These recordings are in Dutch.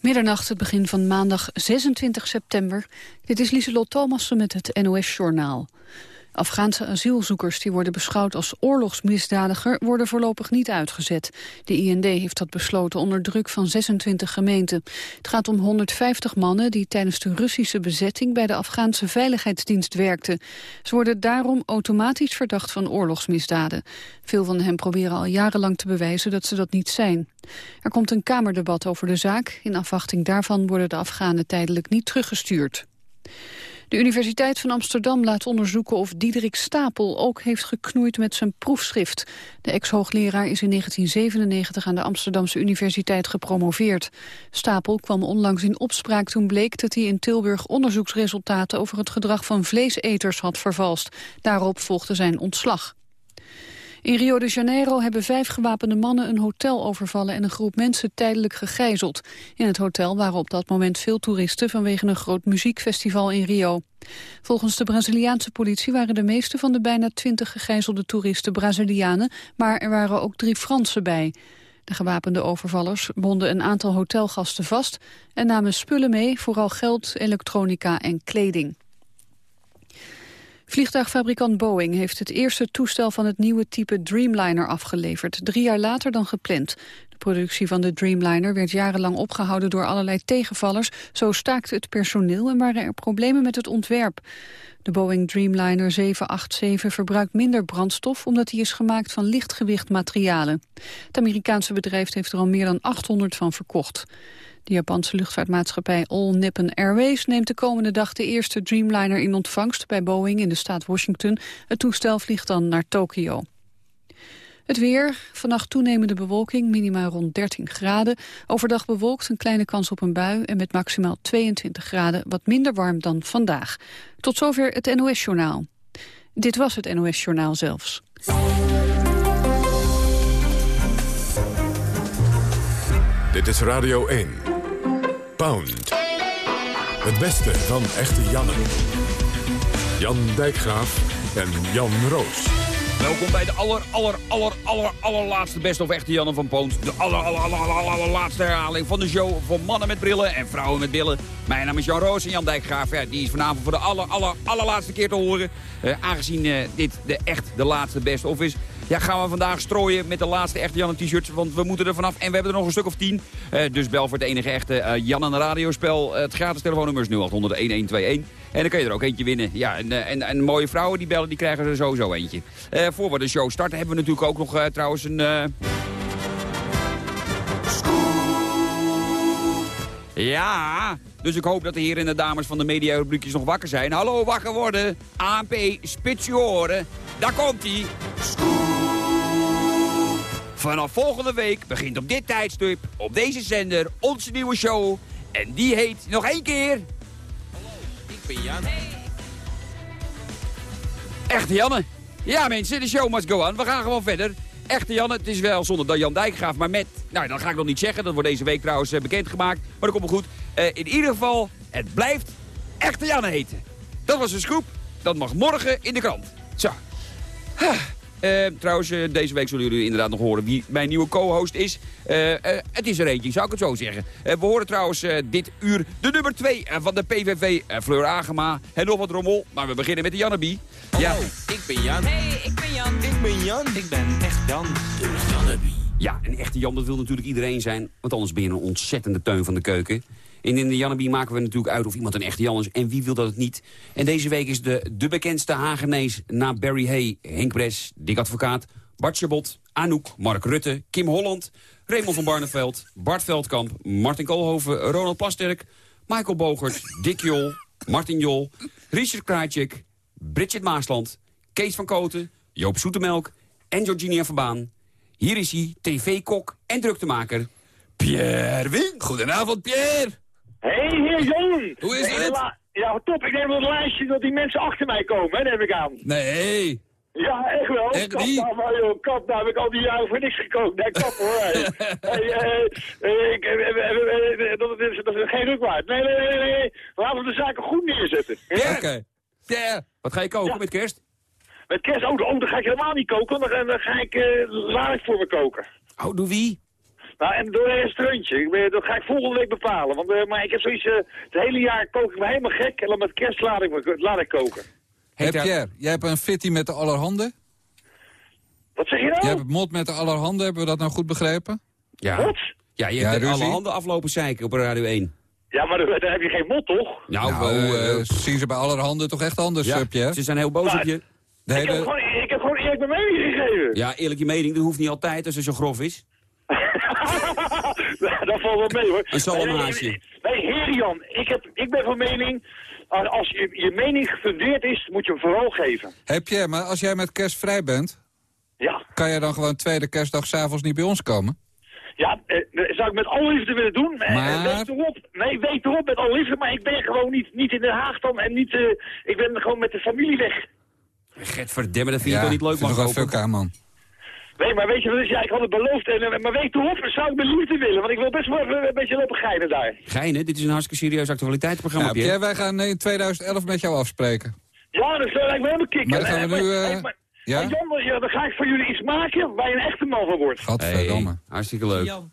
Middernacht, het begin van maandag 26 september. Dit is Lieselot Thomassen met het NOS-journaal. Afghaanse asielzoekers die worden beschouwd als oorlogsmisdadiger worden voorlopig niet uitgezet. De IND heeft dat besloten onder druk van 26 gemeenten. Het gaat om 150 mannen die tijdens de Russische bezetting bij de Afghaanse Veiligheidsdienst werkten. Ze worden daarom automatisch verdacht van oorlogsmisdaden. Veel van hen proberen al jarenlang te bewijzen dat ze dat niet zijn. Er komt een kamerdebat over de zaak. In afwachting daarvan worden de Afghanen tijdelijk niet teruggestuurd. De Universiteit van Amsterdam laat onderzoeken of Diederik Stapel ook heeft geknoeid met zijn proefschrift. De ex-hoogleraar is in 1997 aan de Amsterdamse Universiteit gepromoveerd. Stapel kwam onlangs in opspraak toen bleek dat hij in Tilburg onderzoeksresultaten over het gedrag van vleeseters had vervalst. Daarop volgde zijn ontslag. In Rio de Janeiro hebben vijf gewapende mannen een hotel overvallen en een groep mensen tijdelijk gegijzeld. In het hotel waren op dat moment veel toeristen vanwege een groot muziekfestival in Rio. Volgens de Braziliaanse politie waren de meeste van de bijna twintig gegijzelde toeristen Brazilianen, maar er waren ook drie Fransen bij. De gewapende overvallers bonden een aantal hotelgasten vast en namen spullen mee, vooral geld, elektronica en kleding. Vliegtuigfabrikant Boeing heeft het eerste toestel van het nieuwe type Dreamliner afgeleverd, drie jaar later dan gepland. De productie van de Dreamliner werd jarenlang opgehouden door allerlei tegenvallers. Zo staakte het personeel en waren er problemen met het ontwerp. De Boeing Dreamliner 787 verbruikt minder brandstof omdat hij is gemaakt van lichtgewicht materialen. Het Amerikaanse bedrijf heeft er al meer dan 800 van verkocht. De Japanse luchtvaartmaatschappij All Nippon Airways neemt de komende dag de eerste Dreamliner in ontvangst bij Boeing in de staat Washington. Het toestel vliegt dan naar Tokio. Het weer, vannacht toenemende bewolking, minima rond 13 graden. Overdag bewolkt, een kleine kans op een bui en met maximaal 22 graden, wat minder warm dan vandaag. Tot zover het NOS-journaal. Dit was het NOS-journaal zelfs. Dit is Radio 1. Pound. Het beste van echte Janne. Jan Dijkgraaf en Jan Roos. Welkom bij de aller, aller, aller, aller, allerlaatste best of echte Janne van Poont. De aller, aller, aller, aller, allerlaatste herhaling van de show voor mannen met brillen en vrouwen met billen. Mijn naam is Jan Roos en Jan Dijkgraaf. Ja, die is vanavond voor de aller, aller, allerlaatste keer te horen. Uh, aangezien uh, dit de, echt de laatste best of is, ja, gaan we vandaag strooien met de laatste echte Jan t-shirts. Want we moeten er vanaf en we hebben er nog een stuk of tien. Uh, dus bel voor het enige echte uh, Jan en radiospel. het gratis telefoonnummer is 0800 1121. En dan kun je er ook eentje winnen. Ja, en, en, en mooie vrouwen die bellen, die krijgen er sowieso eentje. voor we de show starten hebben we natuurlijk ook nog trouwens een... Ja, dus ik hoop dat de heren en de dames van de mediarubriekjes nog wakker zijn. Hallo, wakker worden. ANP, spits je oren. Daar komt hij. Vanaf volgende week begint op dit tijdstip, op deze zender, onze nieuwe show. En die heet nog één keer... Hallo, ik ben Jan. Echte Janne. Ja mensen, de show must go on. We gaan gewoon verder. Echte Janne, het is wel zonder Jan Dijkgraaf, maar met... Nou, dat ga ik nog niet zeggen. Dat wordt deze week trouwens uh, bekendgemaakt. Maar dat komt wel goed. Uh, in ieder geval, het blijft Echte Janne heten. Dat was een scoop. Dat mag morgen in de krant. Zo. Uh, trouwens, uh, deze week zullen jullie inderdaad nog horen wie mijn nieuwe co-host is. Uh, het is er eentje, zou ik het zo zeggen. we horen trouwens dit uur de nummer 2 van de PVV, Fleur Agema. En nog wat rommel, maar we beginnen met de Jannebie. Ja. ik ben Jan. Hey, ik ben Jan. Ik ben Jan. Ik ben echt Jan. De Jannebie. Ja, een echte Jan, dat wil natuurlijk iedereen zijn. Want anders ben je een ontzettende teun van de keuken. En in de Jannebie maken we natuurlijk uit of iemand een echte Jan is. En wie wil dat het niet? En deze week is de, de bekendste Hagenees na Barry Hay, Henk Bres, Dick Advocaat, Bart Chabot, Anouk, Mark Rutte, Kim Holland, Raymond van Barneveld, Bart Veldkamp, Martin Koolhoven, Ronald Plasterk, Michael Bogert, Dick Jol, Martin Jol, Richard Krajcik, Bridget Maasland, Kees van Koten, Joop Soetemelk en Georginia Verbaan. Hier is hij, tv-kok en druktemaker, Pierre Wink. Goedenavond, Pierre. Hé, hey, heer Jon. Hoe is het? Ja, top. Ik neem wel een lijstje dat die mensen achter mij komen, hè, neem ik aan. Nee. Ja, echt wel. Echt kap niet? nou maar, joh. Kap nou, heb ik al die jaren voor niks gekookt. Nee, kap hoor. eh, eh, eh, eh, eh, dat, is, dat geen ruk waard. Nee, nee, nee, nee. Laten we de zaken goed neerzetten. Ja. Oké. Pierre, wat ga je koken Ja. met kerst? Met kerst, oh, oh, dan ga ik helemaal niet koken. Dan, dan ga ik uh, laat ik voor me koken. Oh, doe wie? Nou, en door een restaurantje. Ik ben, dat ga ik volgende week bepalen. Want, eh, maar ik heb zoiets, eh, het hele jaar kook ik me helemaal gek. En dan met kerst laat ik, me, laat ik koken. Hey, daar- Pierre, jij hebt een fitty met de allerhande. Wat zeg je nou? Jij hebt mot met de allerhande, hebben we dat nou goed begrepen? Ja. Wat? Ja, je Ja, hebt alle ruzie. handen aflopen zeiken op Radio 1. Ja, maar daar, heb je geen mot, toch? Nou, Nou, eh, zien ze bij allerhande toch echt anders, ja, Pierre? ze zijn heel boos Maar- op je. De Ik, heb gewoon, ik heb gewoon eerlijk mijn mening gegeven. Ja, eerlijk je mening, dat hoeft niet altijd als het zo grof is. Dat valt wel mee, hoor. Een salamaasje. Nee, Jan, ik, heb, ik ben van mening... uh, Als je, je mening gefundeerd is, moet je hem vooral geven. Hey Pierre, maar als jij met kerst vrij bent... Ja. kan jij dan gewoon tweede kerstdag s'avonds niet bij ons komen? Ja, eh, dat zou ik met alle liefde willen doen. Eh, Maar- Weet erop, nee, weet erop met alle liefde, maar ik ben gewoon niet, niet in Den Haag dan en niet, eh, ik ben gewoon met de familie weg. Gert verdamme, dat vind je ja, toch niet leuk, vind ik mag wel hopen? fuck aan, man. Nee, maar weet je wat is? Ja, ik had het beloofd, en, eh, maar weet erop, zou ik met liefde willen, want ik wil best wel een beetje lopen geinen daar. Geinen, dit is een hartstikke serieus actualiteitsprogramma, Ja, Pierre. Wij gaan in 2011 met jou afspreken. Ja, dat lijkt me helemaal kicken. Maar dan gaan we Eh, nu, eh, eh, maar- ja? Jan, ja, dan ga ik voor jullie iets maken waar je een echte man van wordt. Gadverdamme. Hey, hartstikke leuk. Jan.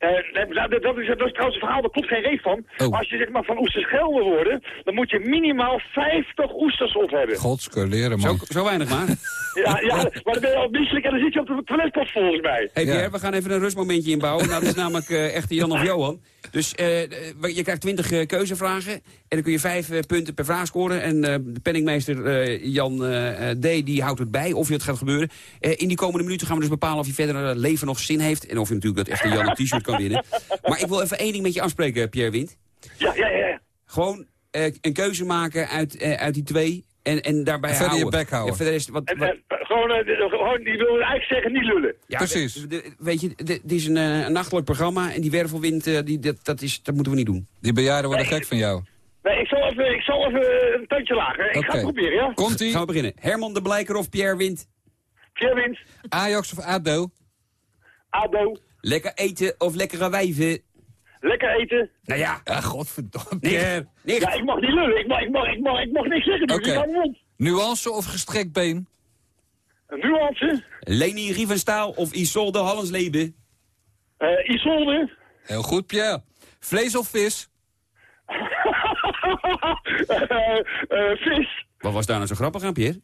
Eh, dat, dat, is, dat is trouwens een verhaal, daar klopt geen reet van. Oh. Als je zeg maar van oesters wil worden, dan moet je minimaal 50 oesters op hebben. Godskeleren, Zo, man. zo weinig maar. Ja, ja, maar dan ben je al misselijk en dan zit je op de toiletpot volgens mij. Hey Ja. Pierre, we gaan even een rustmomentje inbouwen. Nou, dat is namelijk eh echte Jan of Johan. Dus eh, eh, je krijgt 20 eh, keuzevragen. En dan kun je 5 punten per vraag scoren. En de penningmeester Jan D. die houdt het bij of je het gaat gebeuren. In die komende minuten gaan we dus bepalen of je verder leven nog zin heeft. En of je natuurlijk dat echte Jan een t-shirt kan winnen. Maar ik wil even één ding met je afspreken, Pierre Wind. Ja, ja, ja. Gewoon een keuze maken uit, uit die twee. En, en daarbij En verder je bek houden. Ja, verder is, wat, En, gewoon, eh, gewoon, die wil eigenlijk zeggen niet lullen. Ja, Precies. de- de- weet je, dit is een, eh, een nachtelijk programma en die wervelwind, eh, die, dat, dat, is, dat moeten we niet doen. Die bejaarden worden gek van jou. Nee, ik zal even, ik zal even een tandje lager. Ik ga het proberen, ja? Komt-ie. Gaan we beginnen. Herman de Blijker of Pierre Wind? Pierre wint. Ajax of ADO? ADO. Lekker eten of lekkere wijven? Lekker eten. Nou ja, Ja, godverdomme. nicht. Ja, ik mag niet lullen. Ik mag, ik mag, ik mag, ik mag niks zeggen. Dus ik mond. Nuance of gestrekt been? Een nuance. Leni Riefenstaal of Isolde Hallensleben? Eh Isolde. Heel goed, Pierre. Vlees of vis? Eh, eh, vis. Wat was daar nou zo grappig aan, Pierre?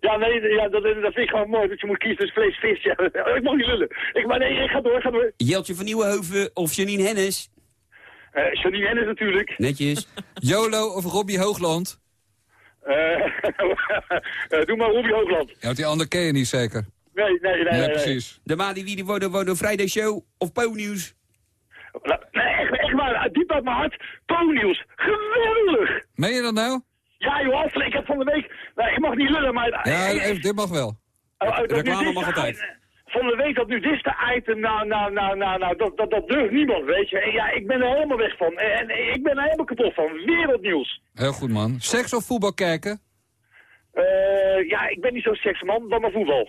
Ja, nee, ja, dat, dat vind ik gewoon mooi. Dat je moet kiezen tussen vlees, vis. Ja, ik mag niet lullen. Ik, maar nee, ik ga door, ik ga door. Jeltje van Nieuwenhoven of Janine Hennis? Eh Janine Hennis natuurlijk. Netjes. YOLO of Robbie Hoogland? Eh, eh, doe maar Robbie Hoogland. Ja, want die andere ken je niet zeker. Nee, nee, nee. Ja, nee, nee. precies. De ma die wie die worden, worden Friday Show of? Nou, Nee, echt, echt waar. Diep uit mijn hart. Po-nieuws. Geweldig. Meen je dat nou? Ja, joh, ik heb van de week... Nou, ik mag niet lullen, maar... Ja, eh, even, dit mag wel. eh, eh, dat reclame mag altijd. Van de week dat nu dit de item, nou, nou, nou, nou, nou, dat, dat, dat durft niemand, weet je. En ja, ik ben er helemaal weg van. En, en ik ben er helemaal kapot van. Wereldnieuws. Heel goed, man. Seks of voetbal kijken? Eh, ja, ik ben niet zo'n seksman, dan maar voetbal.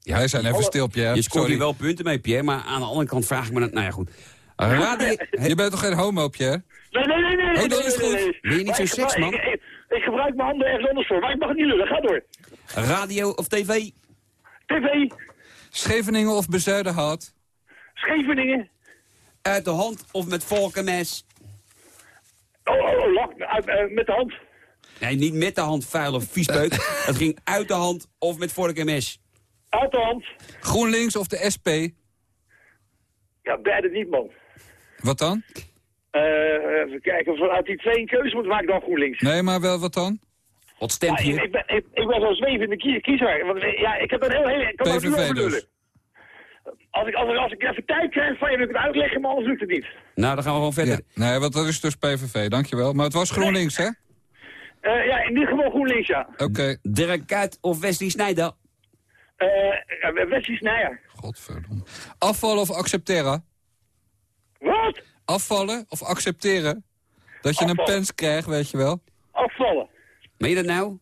Ja, wij zijn even stil, Pierre. Je scoort Sorry. hier wel punten mee, Pierre, maar aan de andere kant vraag ik me... dat- Nou ja, goed. Radio... Je bent toch geen homo, Pierre? Nee, nee, nee, nee. nee, Oh, dat nee, is nee, goed. nee, nee. Ben je niet zo'n ik gebruik- seksman? Ik, ik, ik gebruik mijn handen ergens anders voor, maar ik mag het niet lullen. Ga door. Radio of tv? TV, Scheveningen of Bezuidenhout? Scheveningen. Uit de hand of met volkenmes? Oh, oh, oh, lach, uit, eh, met de hand. Nee, niet met de hand, vuile viespeuk. Het ging uit de hand of met vork en mes. Uit de hand. GroenLinks of de SP? Ja, beide niet, man. Wat dan? Eh, even kijken, vanuit die twee een keuze moet maken dan GroenLinks. Nee, maar wel wat dan? Wat Ja, stemt ik, je? ik, ben, ik, ik ben zo'n zwevende kie- kiezer. Want, eh, ja, ik heb een heel... heel ik kan PVV over dus. Als ik, als, ik, als ik even tijd krijg van je, ik het uitleggen, maar anders lukt het niet. Nou, dan gaan we gewoon verder. Ja. Nee, want dat is dus PVV, dankjewel. Maar het was GroenLinks, hè? Eh, ja, in dit geval GroenLinks, ja. Oké. Dirk Kuyt of Wesley Snijder? Eh uh, Wesley Snijer. Godverdomme. Afvallen of accepteren? Wat? Afvallen of accepteren? Dat je een pens krijgt, weet je wel? Afvallen. Meen je dat nou?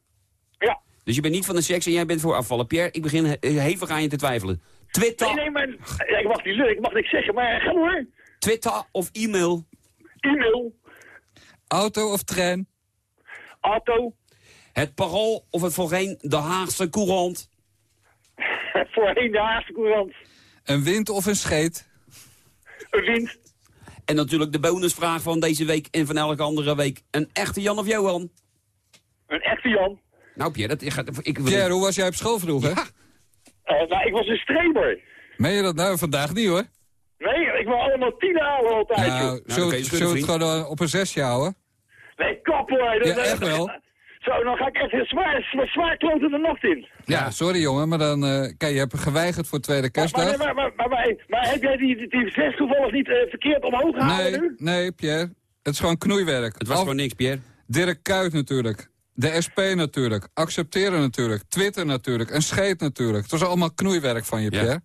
Ja. Dus je bent niet van de seks en jij bent voor afvallen. Pierre, ik begin he- hevig aan je te twijfelen. Twitter, Nee, nee, maar... Ja, ik mag niet lullen, ik mag niks zeggen, maar ga door. Twitter of e-mail? E-mail, Auto of trein? auto, Het Parool of het voorheen de Haagse Courant? Voorheen de Haagse Courant. Een wind of een scheet? Een wind. En natuurlijk de bonusvraag van deze week en van elke andere week. Een echte Jan of Johan? Een echte Jan. Nou Pierre, dat, ik, ga- ik, wil- Pierre, hoe was jij op school vroeger? Ja. Eh, nou, ik was een streber. Meen je dat nou? Vandaag niet hoor. Nee, ik wil allemaal tien halen altijd. Nou, dan zullen we- het gewoon eh, op een zesje houden? Nee, kap hoor. Dat- Ja, dat- echt wel. Zo, dan ga ik echt zwaar, zwaar, zwaar kloten de nacht in. Ja, sorry jongen, maar dan... eh kijk, je hebt geweigerd voor tweede Maar, kerstdag. maar, maar, maar, maar, maar heb jij die, die, die zes toevallig niet verkeerd omhoog gehouden Nee, nu? nee, Pierre. Het is gewoon knoeiwerk. Het was gewoon niks, Pierre. Dirk Kuyt natuurlijk. De SP natuurlijk. Accepteren natuurlijk. Twitter natuurlijk. Een scheet natuurlijk. Het was allemaal knoeiwerk van je, Ja. Pierre.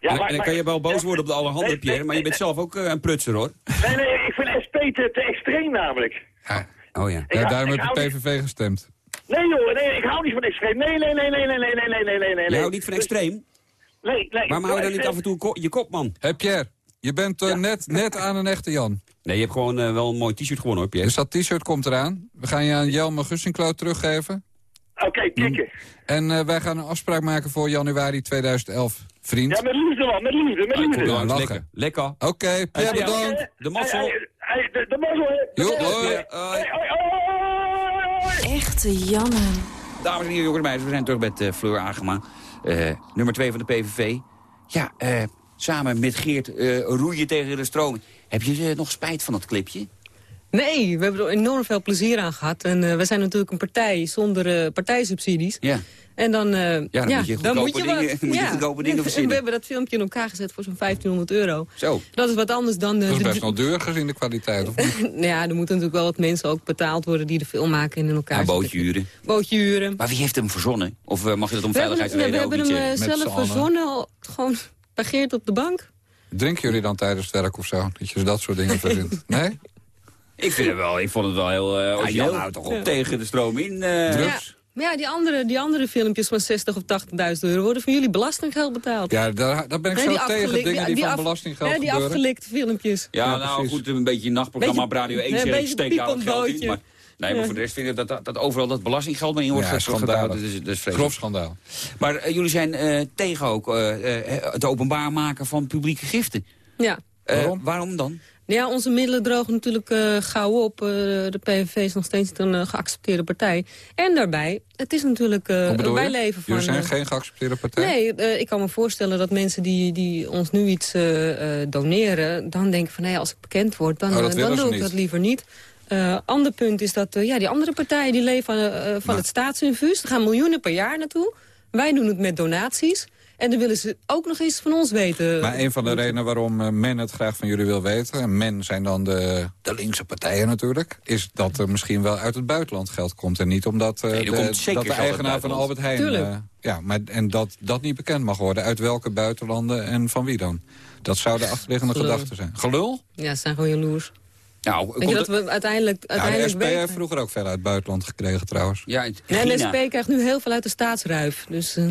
Ja, en, en dan kan je wel boos worden op de allerhande, Nee, Pierre, nee, maar je bent zelf ook eh, een prutser, hoor. Nee, nee, ik vind SP te, te extreem namelijk. Ja, Oh ja. Ik ja daarom heb je hou niet- PVV gestemd. Nee joh, nee, ik hou niet van extreem. Nee, nee, nee, nee, nee, nee, nee, nee, nee, nee, nee. Je houdt niet van Dus- extreem? Nee, nee. Waarom hou je dan niet af en toe ko- je kop, man? Hé Pierre, je bent eh, net, net aan een echte Jan. Nee, je hebt gewoon eh, wel een mooi t-shirt gewonnen, hoor, Pierre. Dus dat t-shirt komt eraan. We gaan je aan Jelmer Gussinkloot teruggeven. Oké, kikken. En eh, wij gaan een afspraak maken voor januari 2011. Vriend. Ja, met liefde man, met liefde, met Ah, liefde. Ja, langs, lachen. lekker. Lekker. Oké, Pierre Ja, bedankt. De mazzel. Hey, de, de mazzel. Jo, hoi. Hoi. hey, hoi, hoi, hoi. Echte Janne. Dames en heren, jongens en meisjes, we zijn terug met eh, Fleur Agema. eh, nummer 2 van de PVV. Ja, eh, samen met Geert eh, roeien tegen de stroom. Heb je eh, nog spijt van dat clipje? Nee, we hebben er enorm veel plezier aan gehad. En eh, we zijn natuurlijk een partij zonder eh, partijsubsidies. Ja. En dan, eh, dan moet je goedkope dingen- wat. moet je goedkope dingen En we hebben dat filmpje in elkaar gezet voor zo'n 1500 euro. Zo. Dat is wat anders dan... eh, Dat is de- best wel duur gezien de kwaliteit. Of niet? Nou ja, er moeten natuurlijk wel wat mensen ook betaald worden... die de film maken en in elkaar Een zetten. bootje huren. Bootje huren. Maar wie heeft hem verzonnen? Of mag je dat om We hebben, hem- veiligheidsredenen we ook hebben niet hem zelf verzonnen. Gewoon pageerd op de bank. Drinken jullie dan tijdens het werk of zo? Dat je dat soort dingen verzint? Nee? Ik, vind het wel, ik vond het wel heel uh, origineel. Jan, houdt toch op tegen de stroom in. eh. Drugs? Ja. Maar ja, die andere, die andere filmpjes van 60 of 80.000 euro... worden van jullie belastinggeld betaald. Ja, daar, daar ben ik Nee, zo tegen dingen ja, die, die van af- belastinggeld Ja, die gebeuren. afgelikte filmpjes. Ja, Ja, nou precies. goed, een beetje een nachtprogramma op Radio 1 nee, steek daar geld in. Maar, nee, maar voor de rest vind ik dat, dat, dat overal dat belastinggeld maar in wordt Ja, gehouden. Dat is, dat is. Grof schandaal. Maar eh, jullie zijn eh, tegen ook eh, het openbaar maken van publieke giften. Ja. Eh, Waarom? waarom dan? Ja, onze middelen drogen natuurlijk eh, gauw op. Eh, de PVV is nog steeds een geaccepteerde partij. En daarbij, het is natuurlijk... eh, wij je? leven van... Jullie zijn geen geaccepteerde partij? Nee, eh, ik kan me voorstellen dat mensen die, die ons nu iets eh, eh, doneren... dan denken van, nee, als ik bekend word, dan, Oh, dan doe ik niet. dat liever niet. Eh ander punt is dat eh, ja, die andere partijen die leven van, eh, van Maar- het staatsinfuus. Er gaan miljoenen per jaar naartoe. Wij doen het met donaties. En dan willen ze ook nog eens van ons weten. Maar een van de redenen waarom men het graag van jullie wil weten... en men zijn dan de, de linkse partijen natuurlijk... is dat er misschien wel uit het buitenland geld komt. En niet omdat Nee, er de, komt zeker dat de eigenaar van. Albert Heijn... Ja, maar, en dat dat niet bekend mag worden. Uit welke buitenlanden en van wie dan? Dat zou de achterliggende Gelul. gedachte zijn. Gelul? Ja, ze zijn gewoon jaloers. Nou, Weet je dat we uiteindelijk, Ja, de uiteindelijk SP weten? heeft vroeger ook veel uit het buitenland gekregen trouwens. ja, Nee, de. SP krijgt nu heel veel uit de staatsruif. Dus eh,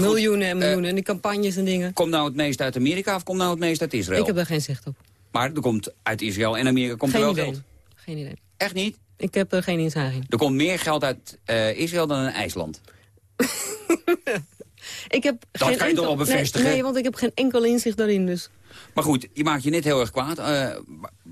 miljoenen en miljoenen. en die campagnes en dingen. Komt nou het meest uit Amerika of komt nou het meest uit Israël? Ik heb daar geen zicht op. Maar er komt uit Israël en Amerika komt Geen er wel idee. geld. Geen idee. Echt niet? Ik heb er geen inzage in. Er komt meer geld uit eh, Israël dan in IJsland. Ik heb Dat geen kan je toch wel nee, bevestigen? Nee, want ik heb geen enkel inzicht daarin. Dus. Maar goed, je maakt je net heel erg kwaad. eh,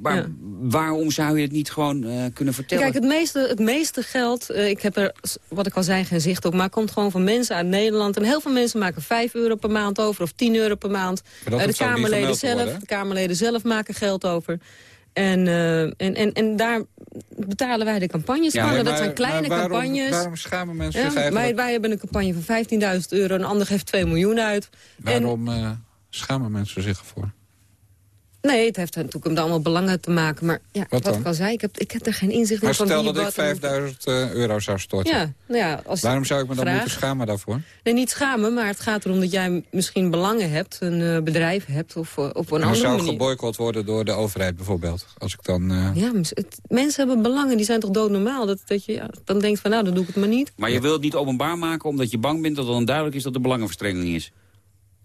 Ja. waarom zou je het niet gewoon eh, kunnen vertellen? Kijk, het meeste, het meeste geld, eh, ik heb er, wat ik al zei, geen zicht op... maar komt gewoon van mensen uit Nederland. En heel veel mensen maken 5 euro per maand over of 10 euro per maand. De, Kamerleden zelf, worden, de Kamerleden zelf maken geld over. En, eh, en, en, en daar betalen wij de campagnes Ja, van. dat Maar- zijn kleine waarom, campagnes. Waarom schamen mensen Ja, zich eigenlijk? wij, wij hebben een campagne van 15.000 euro... en een ander geeft 2 miljoen uit. En, Waarom eh, schamen mensen zich ervoor? nee, het heeft natuurlijk met allemaal belangen te maken. Maar ja, Wat ik al zei, ik heb, ik heb er geen inzicht in Maar van stel wie dat ik wat en hoe- 5000 eh, euro zou storten. Ja, nou ja, als Waarom zou ik me dan vraag- moeten schamen daarvoor? Nee, niet schamen, maar het gaat erom dat jij misschien belangen hebt, een eh, bedrijf hebt of eh, op een En dan andere zou manier. geboycott worden door de overheid bijvoorbeeld. Als ik dan... eh, Ja, het- mensen hebben belangen, die zijn toch doodnormaal? Dat, dat je ja, dan denkt van nou, dan doe ik het maar niet. Maar je wilt het niet openbaar maken omdat je bang bent dat het dan duidelijk is dat er belangenverstrengeling is.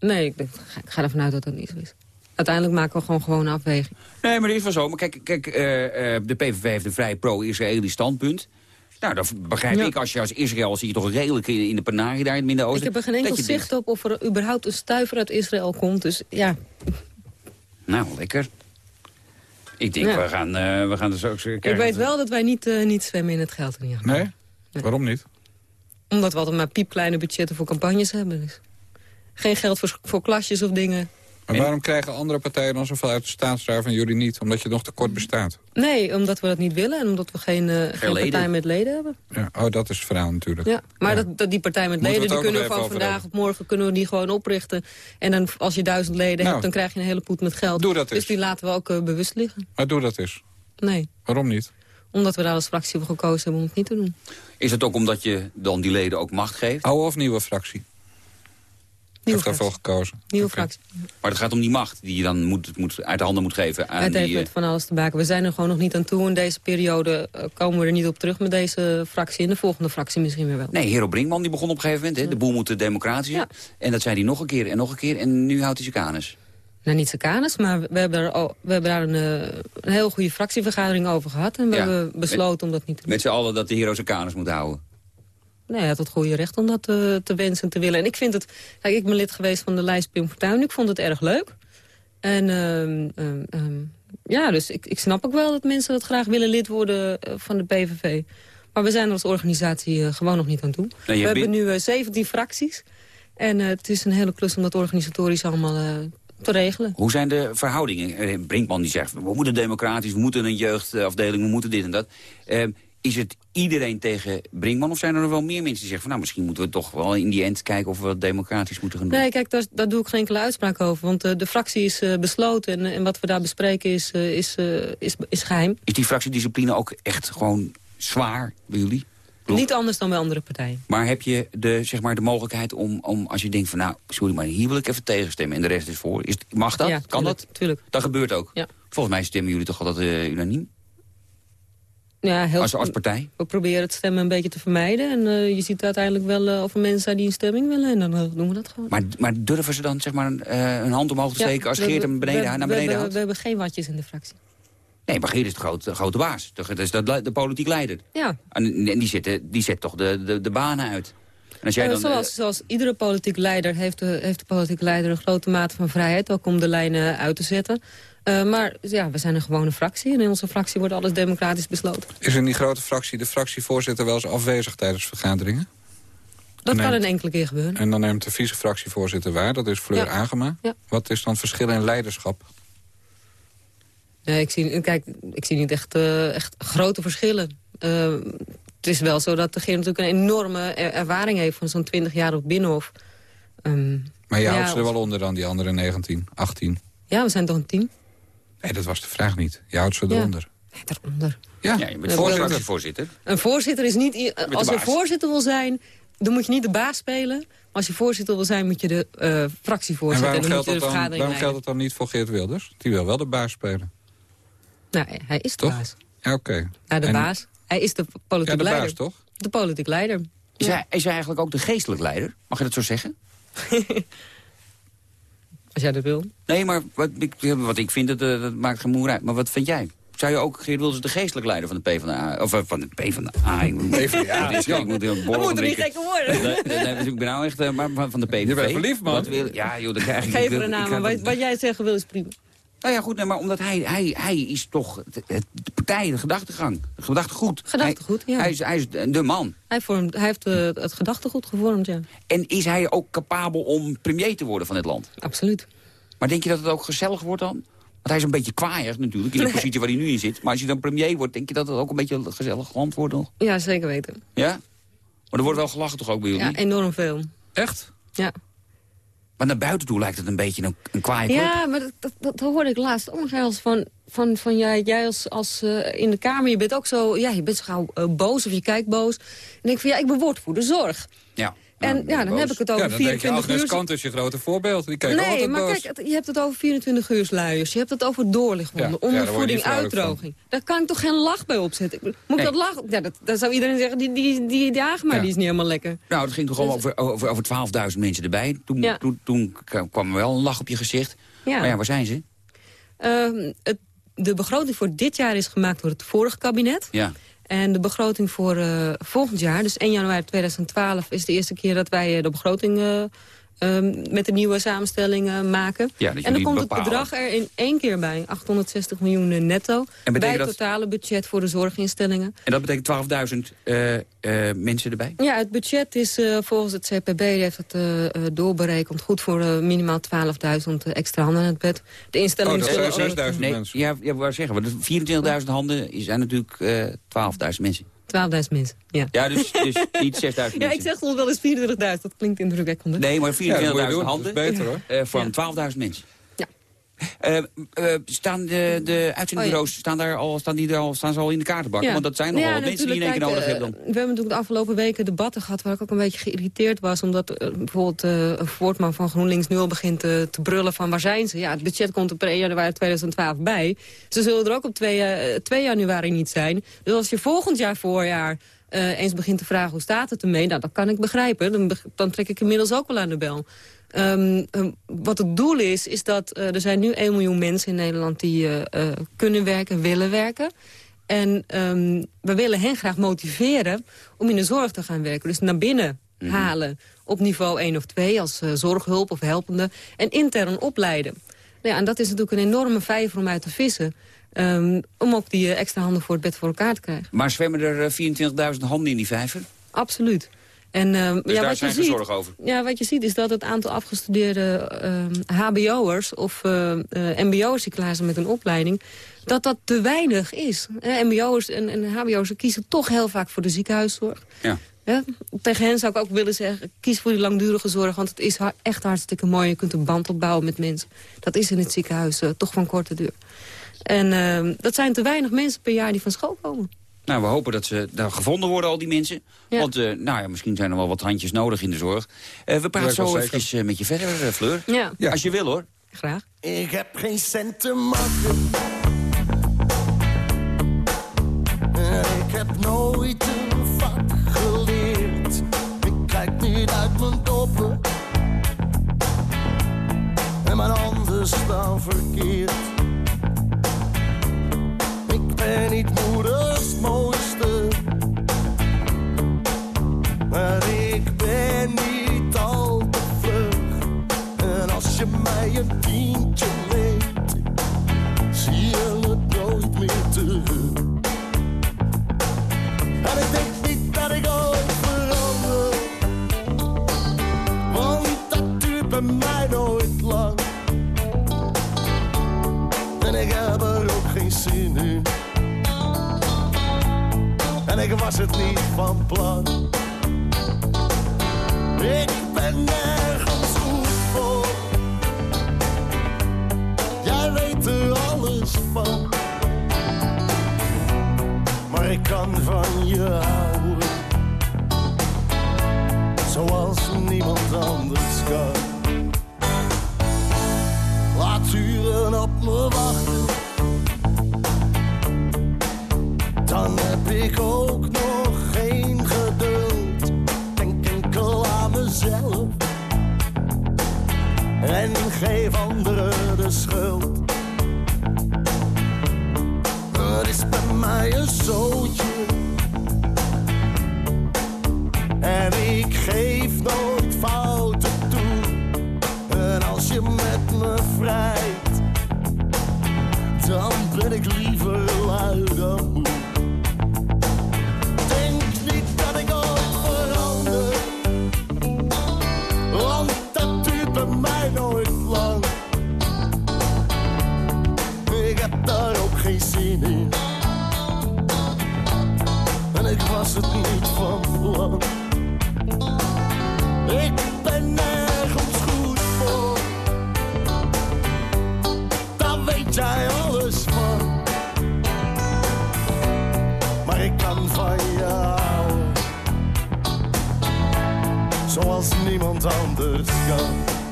Nee, ik, denk, ik ga ervan uit dat dat niet zo is. Uiteindelijk maken we gewoon gewoon een afweging. Nee, maar dat is wel zo. Maar kijk, kijk eh, eh, de PVV heeft een vrij pro-Israëlisch standpunt. Nou, dat begrijp Ja. ik. Als je als Israël zie je toch redelijk in, in de Panarie daar in het Midden-Oosten. Ik heb er geen enkel dat je denkt, zicht op of er überhaupt een stuiver uit Israël komt. Dus ja, Nou, lekker. Ik denk, Ja. we, gaan, eh, we gaan er zo eens kijken. ik weet wel dat wij niet, eh, niet zwemmen in het geld. Ja. Nee? Waarom niet? Omdat we altijd maar piepkleine budgetten voor campagnes hebben. Dus. Geen geld voor, voor klasjes of dingen. Maar waarom krijgen andere partijen dan zoveel uit de staatsraad van jullie niet? Omdat je nog tekort bestaat. Nee, omdat we dat niet willen en omdat we geen, eh, geen partij met leden hebben. Ja, oh, dat is het verhaal natuurlijk. Ja, maar Ja. Dat, dat die partij met Moeten leden, die kunnen we van vandaag hebben. op morgen kunnen we die gewoon oprichten. En dan, als je duizend leden Nou. hebt, dan krijg je een hele poet met geld. Doe dat dus eens. die laten we ook eh, bewust liggen. Maar doe dat eens. Nee, Waarom niet? omdat we daar als fractie voor gekozen hebben om het niet te doen. Is het ook omdat je dan die leden ook macht geeft? Oude of nieuwe fractie? Nieuwe heeft daarvoor gekozen. Nieuwe fractie. Maar het gaat om die macht die je dan moet, moet, uit de handen moet geven aan het heeft die... met van alles te maken. We zijn er gewoon nog niet aan toe. In deze periode eh, komen we er niet op terug met deze fractie. In de volgende fractie misschien weer wel. Nee, Hero Brinkman die begon op een gegeven moment. De boel moet zijn. Ja. En dat zei hij nog een keer en nog een keer. En nu houdt hij zijn kanus. Nou, niet zijn kanus, maar we hebben al- we hebben daar een, eh, een heel goede fractievergadering over gehad. En we Ja. hebben besloten om dat niet te doen. Met z'n allen dat de Hero zijn kanus moet houden. Nee, hij had het goede recht om dat eh, te wensen en te willen. En ik vind het... Kijk, ik ben lid geweest van de lijst Pim Fortuyn. Ik vond het erg leuk. En ehm, ehm, ehm, ja, dus ik, ik snap ook wel dat mensen dat graag willen lid worden eh, van de PVV. Maar we zijn er als organisatie eh, gewoon nog niet aan toe. Je we hebben nu eh, 17 fracties. En het is een hele klus om dat organisatorisch allemaal te regelen. Hoe zijn de verhoudingen? Brinkman die zegt, we moeten democratisch, we moeten een jeugdafdeling, we moeten dit en dat. Eh, is het iedereen tegen Brinkman of zijn er nog wel meer mensen die zeggen... van nou, misschien moeten we toch wel in die end kijken of we wat democratisch moeten gaan doen? Nee, kijk, daar, daar doe ik geen enkele uitspraak over. Want eh, de fractie is eh, besloten en, en wat we daar bespreken is, eh, is, is, is geheim. Is die fractiediscipline ook echt gewoon zwaar bij jullie? Klopt. Niet anders dan bij andere partijen. Maar heb je de, zeg maar, de mogelijkheid om, om, als je denkt van... nou, sorry, maar hier wil ik even tegenstemmen en de rest is voor. Is, mag dat? Ja, kan tuurlijk, dat? Tuurlijk. Dat gebeurt ook? Ja. Volgens mij stemmen jullie toch altijd eh, unaniem? Ja, heel, Als, als partij? we proberen het stemmen een beetje te vermijden. En eh, je ziet uiteindelijk wel eh, of er mensen zijn die een stemming willen. En dan eh, doen we dat gewoon. Maar, maar durven ze dan zeg maar, een, een hand omhoog te Ja, steken... als we Geert hem beneden, we- naar we beneden houdt? We hebben geen watjes in de fractie. Nee, maar Geert is de grote, de grote baas. Dat is de, de politiek leider. Ja, En, en die, zet, de- die zet toch de, de, de banen uit. En als jij dan, zoals, zoals iedere politiek leider heeft de, heeft de politiek leider een grote mate van vrijheid. Ook om de lijnen uit te zetten. Eh, maar ja, we zijn een gewone fractie. En in onze fractie wordt alles democratisch besloten. Is in die grote fractie de fractievoorzitter wel eens afwezig tijdens vergaderingen? Dat kan een enkele keer gebeuren. En dan neemt de vice-fractievoorzitter waar, dat is Fleur Ja. Agema. Ja. Wat is dan het verschil in leiderschap? Nee, ik zie, kijk, ik zie niet echt, eh, echt grote verschillen. Eh, het is wel zo dat de Geer natuurlijk een enorme er- ervaring heeft... van zo'n 20 jaar op Binnenhof. Ehm, Maar je Ja, houdt ze er wel onder dan die andere 19, 18. ja, we zijn toch een team? Nee, dat was de vraag niet. Je houdt ze Ja. eronder. Nee, daaronder. Ja, ja, je bent voorzitter. Een voorzitter is niet... Als je voorzitter wil zijn, dan moet je niet de baas spelen. Maar als je voorzitter wil zijn, moet je de eh En fractievoorzitter... waarom, dan geldt moet je dat de dan, vergadering waarom geldt het dan niet voor Geert Wilders? Die wil wel de baas spelen. Nou, hij is de Toch? baas. Ja, oké. Nou, de En- baas. Hij is de politiek Ja, de leider. baas, toch? De politiek leider. Is, Ja. hij, is hij eigenlijk ook de geestelijk leider? Mag je dat zo zeggen? Als jij dat wil. Nee, maar wat ik, wat ik vind, dat, eh, dat maakt geen moer uit. Maar wat vind jij? Zou je ook Geert Wilders de geestelijk leider van de PvdA... Of eh, van de PvdA... Ik moet, PvdA, ik moet, ik moet Dat moet er niet gekker worden. Nee, nee, nee, ik ben nou echt eh, maar van van de PVV. Je bent verliefd, man. Wat wil, ja, joh, dan krijg ik... Geef er een naam. dat- Wat, wat jij zeggen wil is prima. Nou ja, goed, nee, maar omdat hij, hij, hij is toch het- de partij, de gedachtegang, de gedachtegoed. Gedachtegoed, hij, ja. Hij is, hij is de man. Hij, vormt, hij heeft eh, het gedachtegoed gevormd, ja. En is hij ook capabel om premier te worden van dit land? Absoluut. Maar denk je dat het ook gezellig wordt dan? Want hij is een beetje kwaaier natuurlijk, in de positie waar hij nu in zit. Maar als je dan premier wordt, denk je dat het ook een beetje een gezellig land wordt nog? Ja, zeker weten. Ja? Maar er wordt wel gelachen toch ook bij jullie? Ja, enorm veel. Echt? Ja, Maar naar buiten toe lijkt het een beetje een, een kwaaie ja maar dat, dat, dat hoorde ik laatst ook nog eens van... van, van jij, jij als, als eh, in de Kamer, je bent ook zo... Ja, je bent zo gauw eh, boos of je kijkt boos. En denk van, ja, ik ben woordvoerderzorg. Ja. En Nou, ja, dan boos. heb ik het Ja, over dan denk je, 24 Agnes uur... Kant is je grote voorbeeld. Die kijkt Nee, maar boos. kijk, je hebt het over 24 uur luiers. Je hebt het over doorlichtwonden, Ja, ja, ondervoeding, van. uitdroging. Daar kan ik toch geen lach bij opzetten? Moet Nee. ik dat lachen? Ja, dat, dan zou iedereen zeggen, die, die, die, die Ja. die is niet helemaal lekker. Nou, het ging toch gewoon over, over, over 12.000 mensen erbij. Toen, Ja. toen, toen kwam er wel een lach op je gezicht. Ja. Maar ja, waar zijn ze? Ehm, het, de begroting voor dit jaar is gemaakt door het vorige kabinet. Ja. En de begroting voor eh, volgend jaar, dus 1 januari 2012... is de eerste keer dat wij eh, de begroting eh, ehm, met de nieuwe samenstellingen maken. Ja, en dan komt het bepalen. bedrag er in één keer bij. 860 miljoen netto. En bij het dat- totale budget voor de zorginstellingen. En dat betekent 12.000 eh, eh, mensen erbij? Ja, het budget is eh, volgens het CPB, die heeft het doorberekend... goed voor minimaal 12.000 extra handen in het bed. De instellingen Oh, dat zullen zijn ook- 6000 Nee, mensen. ja, ja, wou zeggen, want 24.000 handen zijn natuurlijk eh 12.000 mensen. 12.000 mensen, ja. Ja, dus, dus niet 6.000 Ja, ik zeg soms wel eens 24.000, dat klinkt indrukwekkend. Nee, maar 24.000 Ja, dat handen is beter hoor. eh, voor 12.000 mensen. Eh, eh, staan de, de uitzendbureaus, staan, daar al, staan, die er al, staan ze al in de kaartenbakken? Want dat zijn nogal Ja, wat mensen die in één keer nodig hebben dan. eh, We hebben natuurlijk de afgelopen weken debatten gehad... waar ik ook een beetje geïrriteerd was. Omdat bijvoorbeeld een voortman van GroenLinks nu al begint te brullen van... waar zijn ze? Ja, het budget komt op 1 januari 2012 bij. Ze zullen er ook op 2, eh, 2 januari niet zijn. Dus als je volgend jaar voorjaar... eh, eens begint te vragen hoe staat het ermee... Nou, dat kan ik begrijpen. Dan, dan trek ik inmiddels ook wel aan de bel. Ehm, ehm, wat het doel is, is dat eh, er zijn nu 1 miljoen mensen in Nederland... die eh, kunnen werken, willen werken. En ehm, we willen hen graag motiveren om in de zorg te gaan werken. Dus naar binnen halen op niveau 1 of 2 als zorghulp of helpende. En intern opleiden. Nou ja, en dat is natuurlijk een enorme vijver om uit te vissen. Ehm, om ook die eh, extra handen voor het bed voor elkaar te krijgen. Maar zwemmen er eh, 24.000 handen in die vijver? Absoluut. En, ehm, Dus ja, daar wat je zijn ze ziet, zorgen over. Ja, wat je ziet is dat het aantal afgestudeerde ehm, hbo'ers of eh, eh, mbo'ers die klaar zijn met een opleiding, dat dat te weinig is. Eh, mbo'ers en, en hbo'ers kiezen toch heel vaak voor de ziekenhuiszorg. Ja. Ja, tegen hen zou ik ook willen zeggen, kies voor die langdurige zorg, want het is echt hartstikke mooi. Je kunt een band opbouwen met mensen. Dat is in het ziekenhuis eh, toch van korte duur. En ehm, dat zijn te weinig mensen per jaar die van school komen. Nou, we hopen dat ze daar gevonden worden, al die mensen. Ja. Want eh, nou ja, misschien zijn er wel wat handjes nodig in de zorg. Eh, we praten zo even eh, met je verder, Fleur. Ja, Ja. Als je wil, hoor. graag. Ik heb geen cent te maken. En ik heb nooit een vak geleerd. Ik kijk niet uit mijn doppen. En mijn handen staan verkeerd. Ben niet moeders mooiste. Maar Zoals niemand anders kan.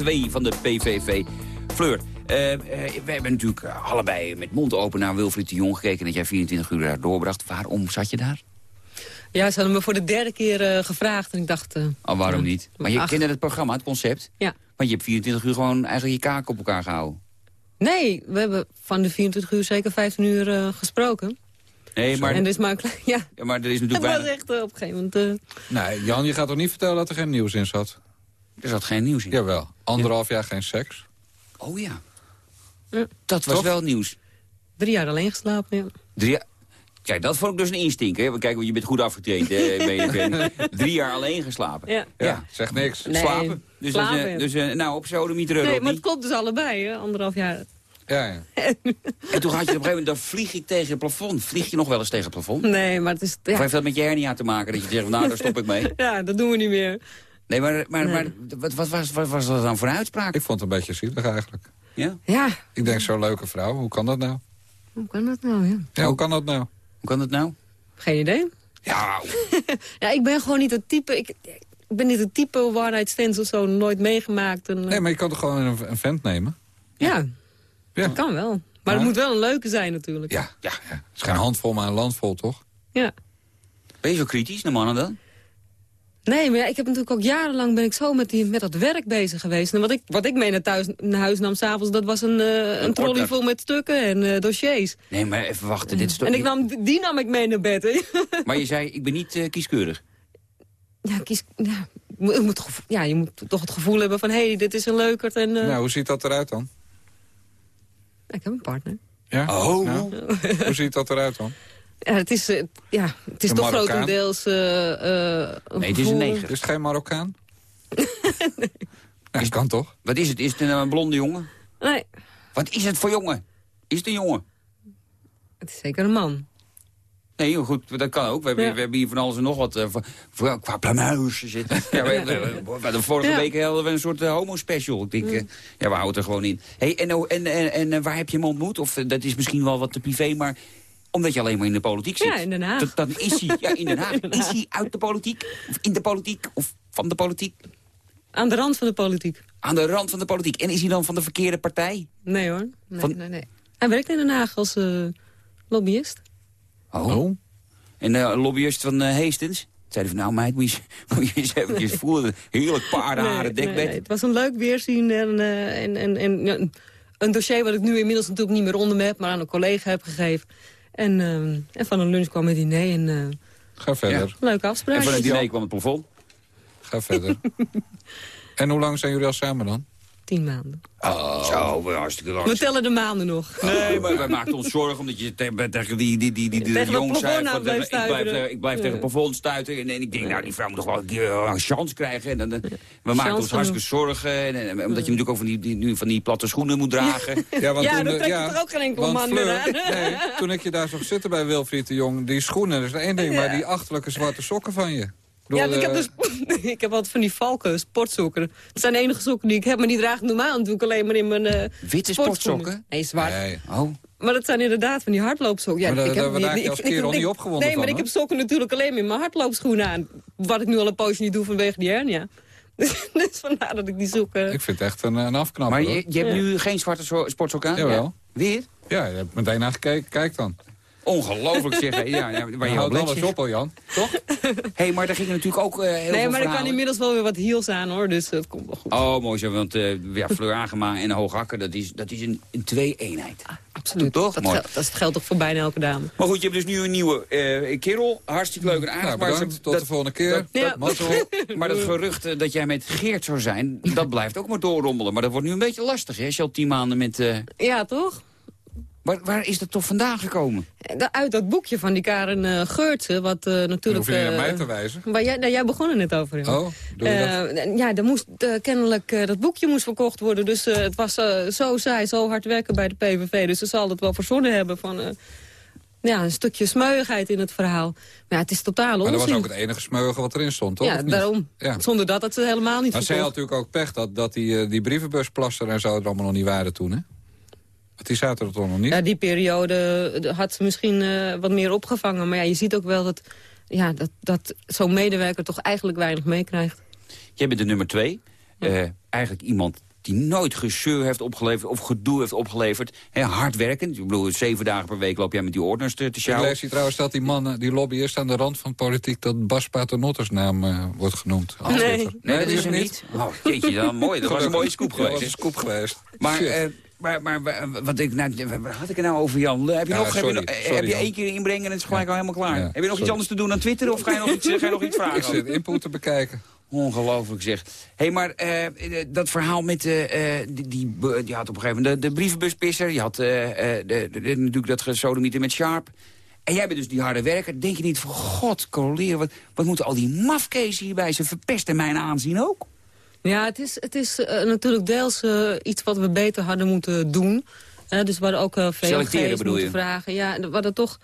2 van de PVV. Fleur, eh, we hebben natuurlijk eh, allebei met mond open naar Wilfried de Jong gekeken... dat jij 24 uur daar doorbracht. Waarom zat je daar? Ja, ze hadden me voor de derde keer eh, gevraagd en ik dacht... eh, Oh, waarom niet? Maar je kende het programma, het concept? Ja. Want je hebt 24 uur gewoon eigenlijk je kaak op elkaar gehouden. Nee, we hebben van de 24 uur zeker 15 uur eh, gesproken. Nee, maar, En is maar een klein... Ja, ja, maar er is het natuurlijk was weinig... echt op een gegeven moment... eh, Nee, Jan, je gaat toch niet vertellen dat er geen nieuws in zat? Er zat geen nieuws in. Jawel, anderhalf jaar geen seks. Oh ja. Ja. Dat was Toch? wel nieuws. drie jaar alleen geslapen, ja. Drie jaar... Kijk, dat vond ik dus een instinker. Kijk, je bent goed afgetraind. hè, ben je- ben- Drie jaar alleen geslapen. Ja. Ja, zeg niks. Nee, Slapen. Dus, slapen, eh, ja. dus eh, nou, op Nee, maar het klopt dus allebei, hè, anderhalf jaar. Ja, ja. En toen had je op een gegeven moment, dan vlieg ik tegen het plafond. Vlieg je nog wel eens tegen het plafond? Nee, maar het is... Of Ja, heeft dat met je hernia te maken? Dat je zegt, nou, daar stop ik mee. ja dat doen we niet meer. Nee, maar, maar, Nee. maar wat, wat, was, wat was dat dan voor een uitspraak? Ik vond het een beetje zielig eigenlijk. Ja? Ja, Ik denk, zo'n leuke vrouw, hoe kan dat nou? hoe kan dat nou, ja? Ja, hoe kan dat nou? Hoe kan dat nou? Geen idee. Ja, Ja, ik ben gewoon niet het type... Ik, ik ben niet het type one night stands of zo, nooit meegemaakt. En, eh, Nee, maar je kan toch gewoon een, een vent nemen? ja. Ja. dat kan wel. Maar het Ja. moet wel een leuke zijn natuurlijk. Ja, ja. ja. Het is geen handvol, maar een landvol, toch? Ja. ben je zo kritisch naar mannen dan? Nee, maar ja, ik heb natuurlijk ook jarenlang ben ik zo met, die, met dat werk bezig geweest. En wat ik, wat ik mee naar, thuis, naar huis nam s'avonds, dat was een, eh, een trolley vol met stukken en eh, dossiers. Nee, maar even wachten. Dit is toch... En ik nam, die nam ik mee naar bed. Hè. Maar je zei, ik ben niet eh, kieskeurig. Ja, kies, ja, je, moet, ja, je moet toch het gevoel hebben van... hé, hey, dit is een leukert en... eh, Nou, hoe ziet dat eruit dan? Ik heb een partner. Ja? Oh. Nou, hoe ziet dat eruit dan? Ja, het is, eh, ja, het is Een toch Marokkaan? grotendeels... een Nee, het is een neger. Is het geen Marokkaan? nee. dat kan toch? Wat is het? Is het een blonde jongen? Nee, Wat is het voor jongen? Is het een jongen? het is zeker een man. Nee, heel goed, dat kan ook. We hebben, Ja. we hebben hier van alles en nog wat eh, voor, voor- qua plamuis zitten. Ja, we, we- we- we- de vorige Ja. week hadden we een soort homo-special. Ik denk, ja, we houden er gewoon in. Hey, en, oh, en, en, en waar heb je hem ontmoet? Of dat is misschien wel wat te privé, maar omdat je alleen maar in de politiek zit. Ja, in Den Haag. Dat, dan is hij, ja, in Den Haag. In Den Haag. Is hij uit de politiek? Of in de politiek? Of van de politiek? Aan de rand van de politiek. Aan de rand van de politiek. En is hij dan van de verkeerde partij? Nee hoor. Nee, Van- nee, nee. Hij werkt in Den Haag als eh, lobbyist. Oh. En de lobbyist van eh Hastings? Zeiden van, nou meid, moet je, moet je eens eventjes voelen. Heerlijk paardenharen Nee, dekbed. nee, nee. Het was een leuk weerzien en, eh, en, en, en ja, een- een dossier wat ik nu inmiddels natuurlijk niet meer onder me heb... maar aan een collega heb gegeven. En, eh, en van een lunch kwam een diner en eh Ga verder. leuke En afspraak. van het diner kwam het plafond. Ga verder. en hoe lang zijn jullie al samen dan? Tien maanden. Oh. Zo, hartstikke lang. We tellen de maanden nog. Nee, maar wij maakten ons zorgen omdat je te- tegen die, die, die, die, die, Tegen het jongens zei... van, blijft ik blijf, ik blijf tegen het plafond stuiten. En, en ik denk, nou, die vrouw moet toch wel een keer een chance krijgen. En dan, dan- we maakten ons hartstikke zorgen. En, en- omdat je natuurlijk ook van die, die, nu van die platte schoenen moet dragen. Ja, want Ja, toen, dat eh, trekt er ook geen enkele want man meer. Nee, toen ik je daar zag zitten bij Wilfried de Jong, die schoenen, dat is één ding, maar die achterlijke zwarte sokken van je. Ja, ik heb, eh, dus, ik heb altijd van die valken, sportsokken. Dat zijn de enige sokken die ik heb, maar die draag ik normaal natuurlijk alleen maar in mijn eh Witte sportsokken? Nee, zwart. Nee. Oh. Maar dat zijn inderdaad van die hardloopsokken. Ja, Maar ik heb, daar raak je als kerel niet opgewonden Nee, maar van, ik heb sokken natuurlijk alleen maar in mijn hardloopschoenen aan. Wat ik nu al een poosje niet doe vanwege die hernia. dus vandaar dat ik die sokken... Ik vind het echt een, een afknapper. Maar je, je hebt Ja. nu geen zwarte so- sportsok aan? Jawel. Ja. Weer? Ja, je hebt meteen naar gekeken. Kijk dan. Ongelooflijk zeg. Ja, ja, waar je Houd op alles op, hoor, Jan. Toch? hey, maar daar gingen natuurlijk ook eh, heel veel nee, maar ik kan inmiddels wel weer wat heels aan hoor, dus dat komt wel goed. Oh, mooi zo, want eh ja, Fleur Agema en Hoogakker, dat is, dat is een, een twee-eenheid. Absoluut. Toch? Dat, dat geldt toch voor bijna elke dame. Maar goed, je hebt dus nu een nieuwe eh, kerel. Hartstikke leuk en aardig. Nou, maar Tot de volgende keer. dat- Ja. Maar dat gerucht dat jij met Geert zou zijn, dat blijft ook maar doorrommelen. Maar dat wordt nu een beetje lastig, hè? Als je al tien maanden met... eh, Ja, toch? Waar, waar is dat toch vandaan gekomen? Uit dat boekje van die Karen eh Geurtse, wat eh, natuurlijk... hoef je niet eh, naar mij te wijzen. Waar jij, nou, jij begon er net over. Oh, doe je dat? Eh, ja, er moest, kennelijk, dat boekje moest verkocht worden. Dus het was zo saai, zo hard werken bij de PVV. Dus ze zal het wel verzonnen hebben van... eh, ja, een stukje smeuigheid in het verhaal. Maar ja, het is totaal Maar onzin. dat was ook het enige smeugen wat erin stond, toch? ja, daarom. Ja. Zonder dat had ze helemaal niet Maar zij had natuurlijk ook pech dat, dat die, die brievenbusplaster en zo er allemaal nog niet waren toen, hè? Die zaten er toch nog niet? Ja, die periode eh, had ze misschien eh, wat meer opgevangen. Maar ja, je ziet ook wel dat, ja, dat, dat zo'n medewerker toch eigenlijk weinig meekrijgt. Jij bent de nummer twee. Eh, eigenlijk iemand die nooit gezeur heeft opgeleverd of gedoe heeft opgeleverd. Hè, hardwerkend. Ik bedoel, zeven dagen per week loop jij met die ordners te, te Ik sjouwen. lees hier trouwens dat die man, die lobbyist aan de rand van politiek... dat Bas Paternotter's naam eh, wordt genoemd. Als Nee. Dat is er niet. Oh, jeetje, dan mooi. Dat was een mooie scoop Dat was geweest. een scoop geweest. Maar. Maar, maar, wat ik nou, wat had ik er nou over, Jan? Heb je, Ja, nog, heb je, sorry, heb één keer inbrengen en het is gelijk al helemaal klaar? Ja, heb je nog iets anders te doen dan Twitter of ga je nog iets, ga je nog iets ik vragen? zit input te bekijken. Ongelooflijk zeg. Hé, hey, maar eh, dat verhaal met eh, die, die, je had op een gegeven moment de, de brievenbuspisser. Je had de, natuurlijk dat gesodemieter met Sharp. En jij bent dus die harde werker. Denk je niet van, god, coleren, wat, wat moeten al die mafkezen hierbij? Ze verpesten mijn aanzien ook. Ja, het is, het is eh, natuurlijk deels eh, iets wat we beter hadden moeten doen. Eh, dus we hadden ook uh, Selecteren VOG's moeten je? vragen. Ja, we hadden toch...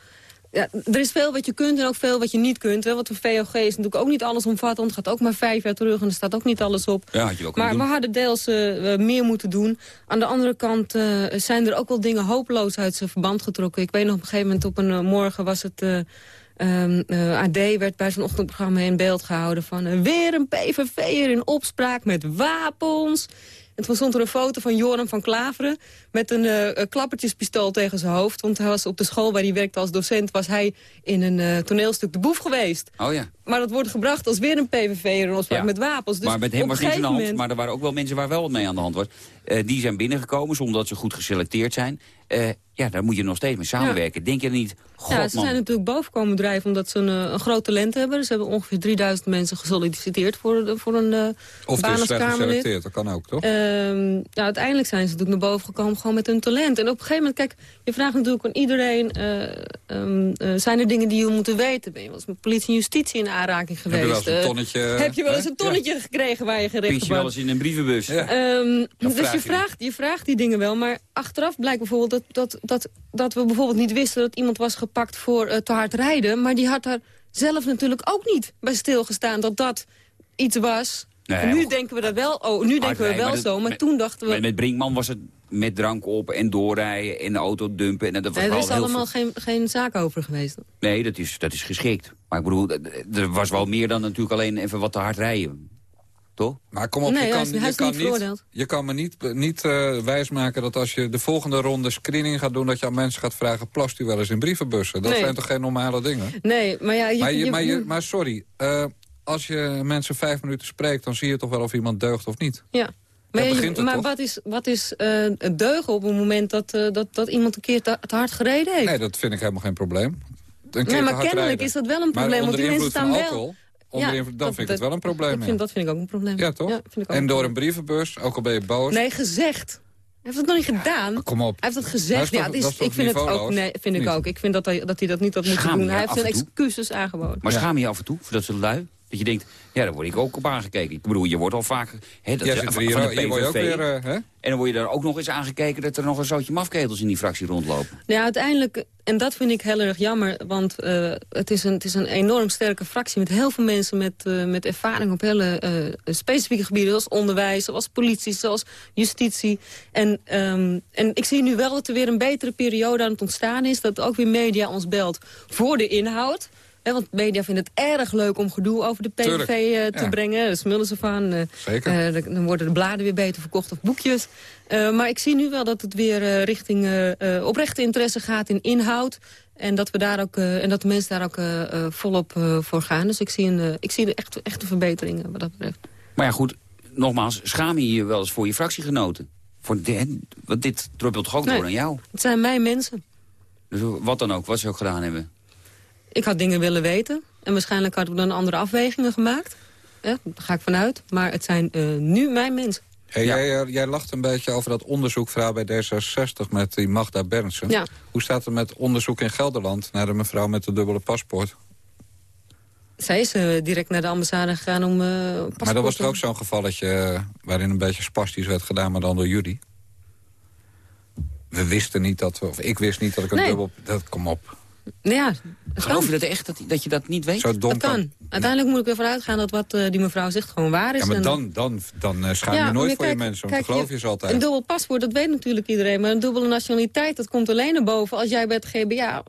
Ja, er is veel wat je kunt en ook veel wat je niet kunt. Hè? Want de VOG is natuurlijk ook niet alles omvattend. Het gaat ook maar vijf jaar terug en er staat ook niet alles op. Ja, had je ook Maar kunnen we doen. hadden deels eh, eh, meer moeten doen. Aan de andere kant eh, zijn er ook wel dingen hopeloos uit zijn verband getrokken. Ik weet nog op een gegeven moment op een eh, morgen was het... eh, ehm, eh, AD werd bij zijn ochtendprogramma in beeld gehouden van... eh, weer een PVV'er in opspraak met wapens. En toen stond er een foto van Joram van Klaveren... met een eh, eh, klappertjespistool tegen zijn hoofd. Want hij was op de school waar hij werkte als docent... was hij in een toneelstuk de boef geweest. Oh ja. Maar dat wordt gebracht als weer een PVV'er in opspraak Ja. met wapens. Dus maar met hem was een niks aan de hand. moment- Maar er waren ook wel mensen waar wel mee aan de hand was. Eh, die zijn binnengekomen zonder dat ze goed geselecteerd zijn. Eh, ja, daar moet je nog steeds mee samenwerken. Denk je niet, god ja, ze man. zijn natuurlijk boven komen drijven omdat ze een, eh, een groot talent hebben. Ze hebben ongeveer 3000 mensen gesolliciteerd voor, de- voor een uh, Of is slecht geselecteerd, dat kan ook, toch? Ehm, ja, uiteindelijk zijn ze natuurlijk naar boven gekomen gewoon met hun talent. En op een gegeven moment, kijk, je vraagt natuurlijk aan iedereen... eh, ehm, eh, zijn er dingen die je moeten weten? Ben je met politie en justitie in aanraking geweest? Heb je wel eens een Eh, tonnetje... heb je wel eens een tonnetje gekregen waar je gerecht Piet je wel eens in een brievenbus? Ja. Ehm, dus vraag je je vraagt, je vraagt die dingen wel, maar achteraf blijkt bijvoorbeeld dat, dat, dat, dat we bijvoorbeeld niet wisten dat iemand was gepakt voor eh, te hard rijden. Maar die had daar zelf natuurlijk ook niet bij stilgestaan dat dat iets was. Nee, nu denken we dat wel, oh, nu denken we wel maar dat- zo, maar met- toen dachten we... Met, met Brinkman was het met drank op en doorrijden en de auto dumpen. En dat was er is allemaal veel- geen, geen zaak over geweest. Nee, dat is, dat is geschikt. Maar ik bedoel, er was wel meer dan natuurlijk alleen even wat te hard rijden. Toch? Maar kom op, Nee, je hij kan, is- hij je kan niet. Je kan me niet, niet eh, wijsmaken dat als je de volgende ronde screening gaat doen... dat je aan mensen gaat vragen, plast u wel eens in brievenbussen? Dat Nee. zijn toch geen normale dingen? Nee, maar ja... Je, maar, je, je- maar, je, maar sorry, eh, als je mensen vijf minuten spreekt... dan zie je toch wel of iemand deugt of niet? Ja. Maar, maar toch? wat is, wat is eh, het deugen op het moment dat, eh, dat, dat iemand een keer te, te hard gereden heeft? Nee, dat vind ik helemaal geen probleem. Een keer Nee, te maar hard kennelijk rijden. is dat wel een Maar probleem. Want die mensen staan wel... Ja, dan dat- vind ik het dat- wel een probleem. Ik ja. vind, dat vind ik ook een probleem. Ja, toch? vind ik ook en door een brievenbus, ook al ben je boos... Nee, gezegd. Hij heeft het nog niet gedaan. Kom op. Hij heeft het Dat gezegd. is toch- ja, het is, dat is ik vind het ook. Nee, vind dat je denkt, ja, daar word ik ook op aangekeken. Ik bedoel, je wordt al vaak... Hè, dat er van hier, de hier word je ook weer... eh, hè? En dan word je daar ook nog eens aangekeken dat er nog een zootje mafketels in die fractie rondlopen. Ja, uiteindelijk, en dat vind ik heel erg jammer... want eh, het, is een, het is een enorm sterke fractie met heel veel mensen... met, eh, met ervaring op hele eh, specifieke gebieden... zoals onderwijs, zoals politie, zoals justitie. En, ehm, en ik zie nu wel dat er weer een betere periode aan het ontstaan is... dat ook weer media ons belt voor de inhoud... Hè, want media vinden het erg leuk om gedoe over de PVV Tuurlijk, eh, te ja. brengen. Daar smullen ze van. eh, Zeker. eh, dan worden de bladen weer beter verkocht of boekjes. Eh, maar ik zie nu wel dat het weer eh, richting eh, eh, oprechte interesse gaat in inhoud. En dat, we daar ook, eh, en dat de mensen daar ook volop eh, voor gaan. Dus ik zie, een, ik zie echt, echte verbeteringen wat dat betreft. Maar ja, goed, nogmaals, schaam je je wel eens voor je fractiegenoten? Voor de, want dit druppelt toch ook Nee. door aan jou? Het zijn mijn mensen. Dus wat dan ook, wat ze ook gedaan hebben. Ik had dingen willen weten. En waarschijnlijk hadden we dan andere afwegingen gemaakt. Ja, daar ga ik vanuit. Maar het zijn eh, nu mijn mensen. Hey, jij, eh, jij lacht een beetje over dat onderzoekvrouw bij D66 met die Magda Bernsen. Ja. Hoe staat het met onderzoek in Gelderland naar de mevrouw met de dubbele paspoort? Zij is eh, direct naar de ambassade gegaan om eh Maar dat was toch ook zo'n gevalletje waarin een beetje spastisch werd gedaan, maar dan door jullie? We wisten niet dat we, of ik wist niet dat ik een Nee. dubbel... Dat, kom op. Ja, dat Geloof kan. je dat echt, dat, dat je dat niet weet? Zo dom Dat kan. Uiteindelijk moet ik ervan uitgaan dat wat eh, die mevrouw zegt gewoon waar is. Ja, maar En- dan, dan, dan eh, schaam Ja, je nooit voor je mensen, want geloof je ze altijd. Een dubbel paspoort, dat weet natuurlijk iedereen. Maar een dubbele nationaliteit, dat komt alleen naar boven... als jij bij het GBA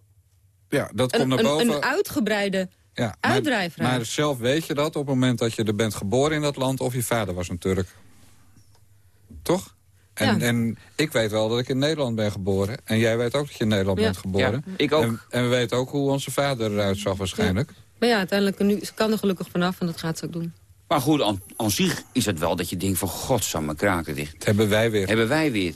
ja, dat komt een, naar een, boven. een uitgebreide ja, maar, maar zelf weet je dat op het moment dat je er bent geboren in dat land... of je vader was een Turk. Toch? En, Ja. en ik weet wel dat ik in Nederland ben geboren. En jij weet ook dat je in Nederland Ja. bent geboren. Ja, ik ook. En, en we weten ook hoe onze vader eruit zag waarschijnlijk. Maar ja, uiteindelijk, nu, ze kan er gelukkig vanaf en dat gaat ze ook doen. Maar goed, aan, aan zich is het wel dat je denkt van... godsamme kraken dicht. Dat hebben wij weer. Hebben wij weer.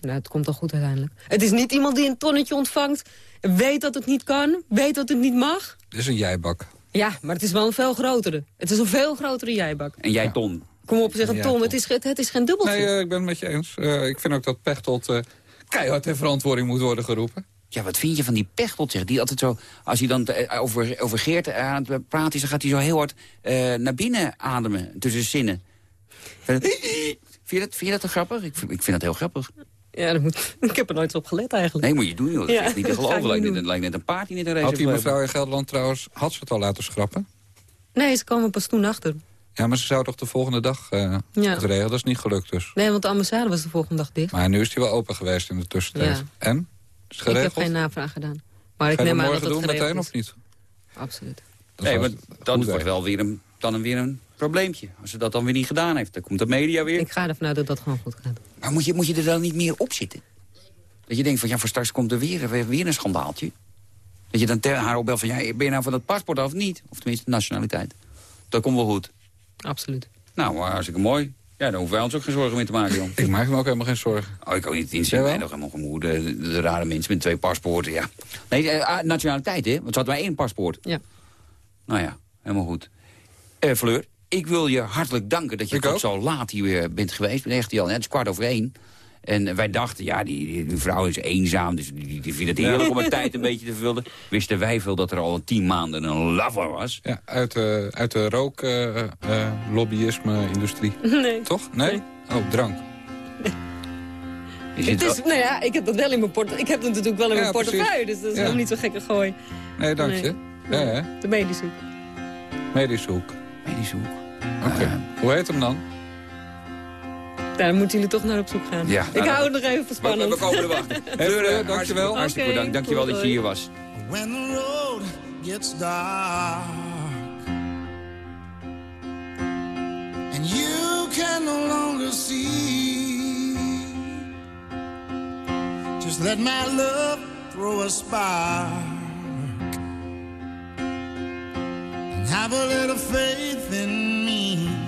Nou, het komt al goed uiteindelijk. Het is niet iemand die een tonnetje ontvangt... weet dat het niet kan, weet dat het niet mag. Dit is een jijbak. Ja, maar het is wel een veel grotere. Het is een veel grotere jijbak. En jij, Ton. Kom op, zeg Ja, Tom, het is, het is geen dubbeltje. Nee, eh, ik ben het met je eens. Eh, ik vind ook dat Pechtold eh, keihard ter verantwoording moet worden geroepen. Ja, wat vind je van die Pechtold, zeg? Die altijd zo, als hij dan over, over Geert aan het praten is... dan gaat hij zo heel hard eh, naar binnen ademen, tussen zinnen. Vind je dat, vind je dat dan grappig? Ik vind, ik vind dat heel grappig. Ja, dat moet, ik heb er nooit op gelet eigenlijk. Nee, moet je doen, joh. Dat Ja, is echt niet te geloven. niet Lijkt net, lijkt net een paard die net een race Had die mevrouw in Gelderland trouwens, had ze het al laten schrappen? Nee, ze komen pas toen achter. Ja, maar ze zou toch de volgende dag eh Ja. het regelen? Dat is niet gelukt dus. Nee, want de ambassade was de volgende dag dicht. Maar nu is die wel open geweest in de tussentijd. Ja. En? Is het Ik geregeld? heb geen navraag gedaan. Maar ik Ga je neem dat aan dat morgen het doen geregeld meteen is. of niet? Absoluut. Dat Nee, maar dat wordt wel weer een, dan weer een probleempje. Als ze dat dan weer niet gedaan heeft, dan komt de media weer. Ik ga ervan uit dat dat gewoon goed gaat. Maar moet je, moet je er dan niet meer op zitten? Dat je denkt van, ja, voor straks komt er weer, weer, weer een schandaaltje. Dat je dan ter- haar opbelt van, ja, ben je nou van dat paspoort af of niet? Of tenminste, de nationaliteit. Dat komt wel goed. Absoluut. Nou, maar hartstikke mooi. Ja, dan hoeven wij ons ook geen zorgen meer te maken, Jan. Ik maak me ook helemaal geen zorgen. Oh, ik ook niet in Jawel? mij nog helemaal gemoed. De, de, de rare mensen met twee paspoorten, ja. Nee, eh, ah, nationaliteit, hè? Want ze had maar één paspoort. Ja. Nou ja, helemaal goed. Eh Fleur, ik wil je hartelijk danken dat je Ik tot ook. zo laat hier weer bent geweest. Ben echt, Jan, het is kwart over één. En wij dachten, ja, die, die, die vrouw is eenzaam, dus die, die vindt het heerlijk om haar tijd een beetje te vullen. Wisten wij veel dat er al tien maanden een lover was. Ja, uit de, uit de rook-lobbyisme-industrie. Nee. Toch? Nee? Nee. Oh, drank. Zit Het is, wel- nou ja, ik heb dat wel in mijn port. Ik heb het natuurlijk wel in Ja, mijn portefeuille, dus dat is Ja. nog niet zo gekke gooi. Nee, dank Nee. je. Ja? De medische. Medische hoek. Medische hoek. Oké. Eh, Hoe heet hem dan? Daar moeten jullie toch naar op zoek gaan. Ja, ik nou, hou het nog even we, we spannend. komen er wachten. Fleur, eh, dankjewel. Hartstikke bedankt. Dankjewel dat je hier was. When the road gets dark and you can no longer see, just let my love throw a spark and have a little faith in me.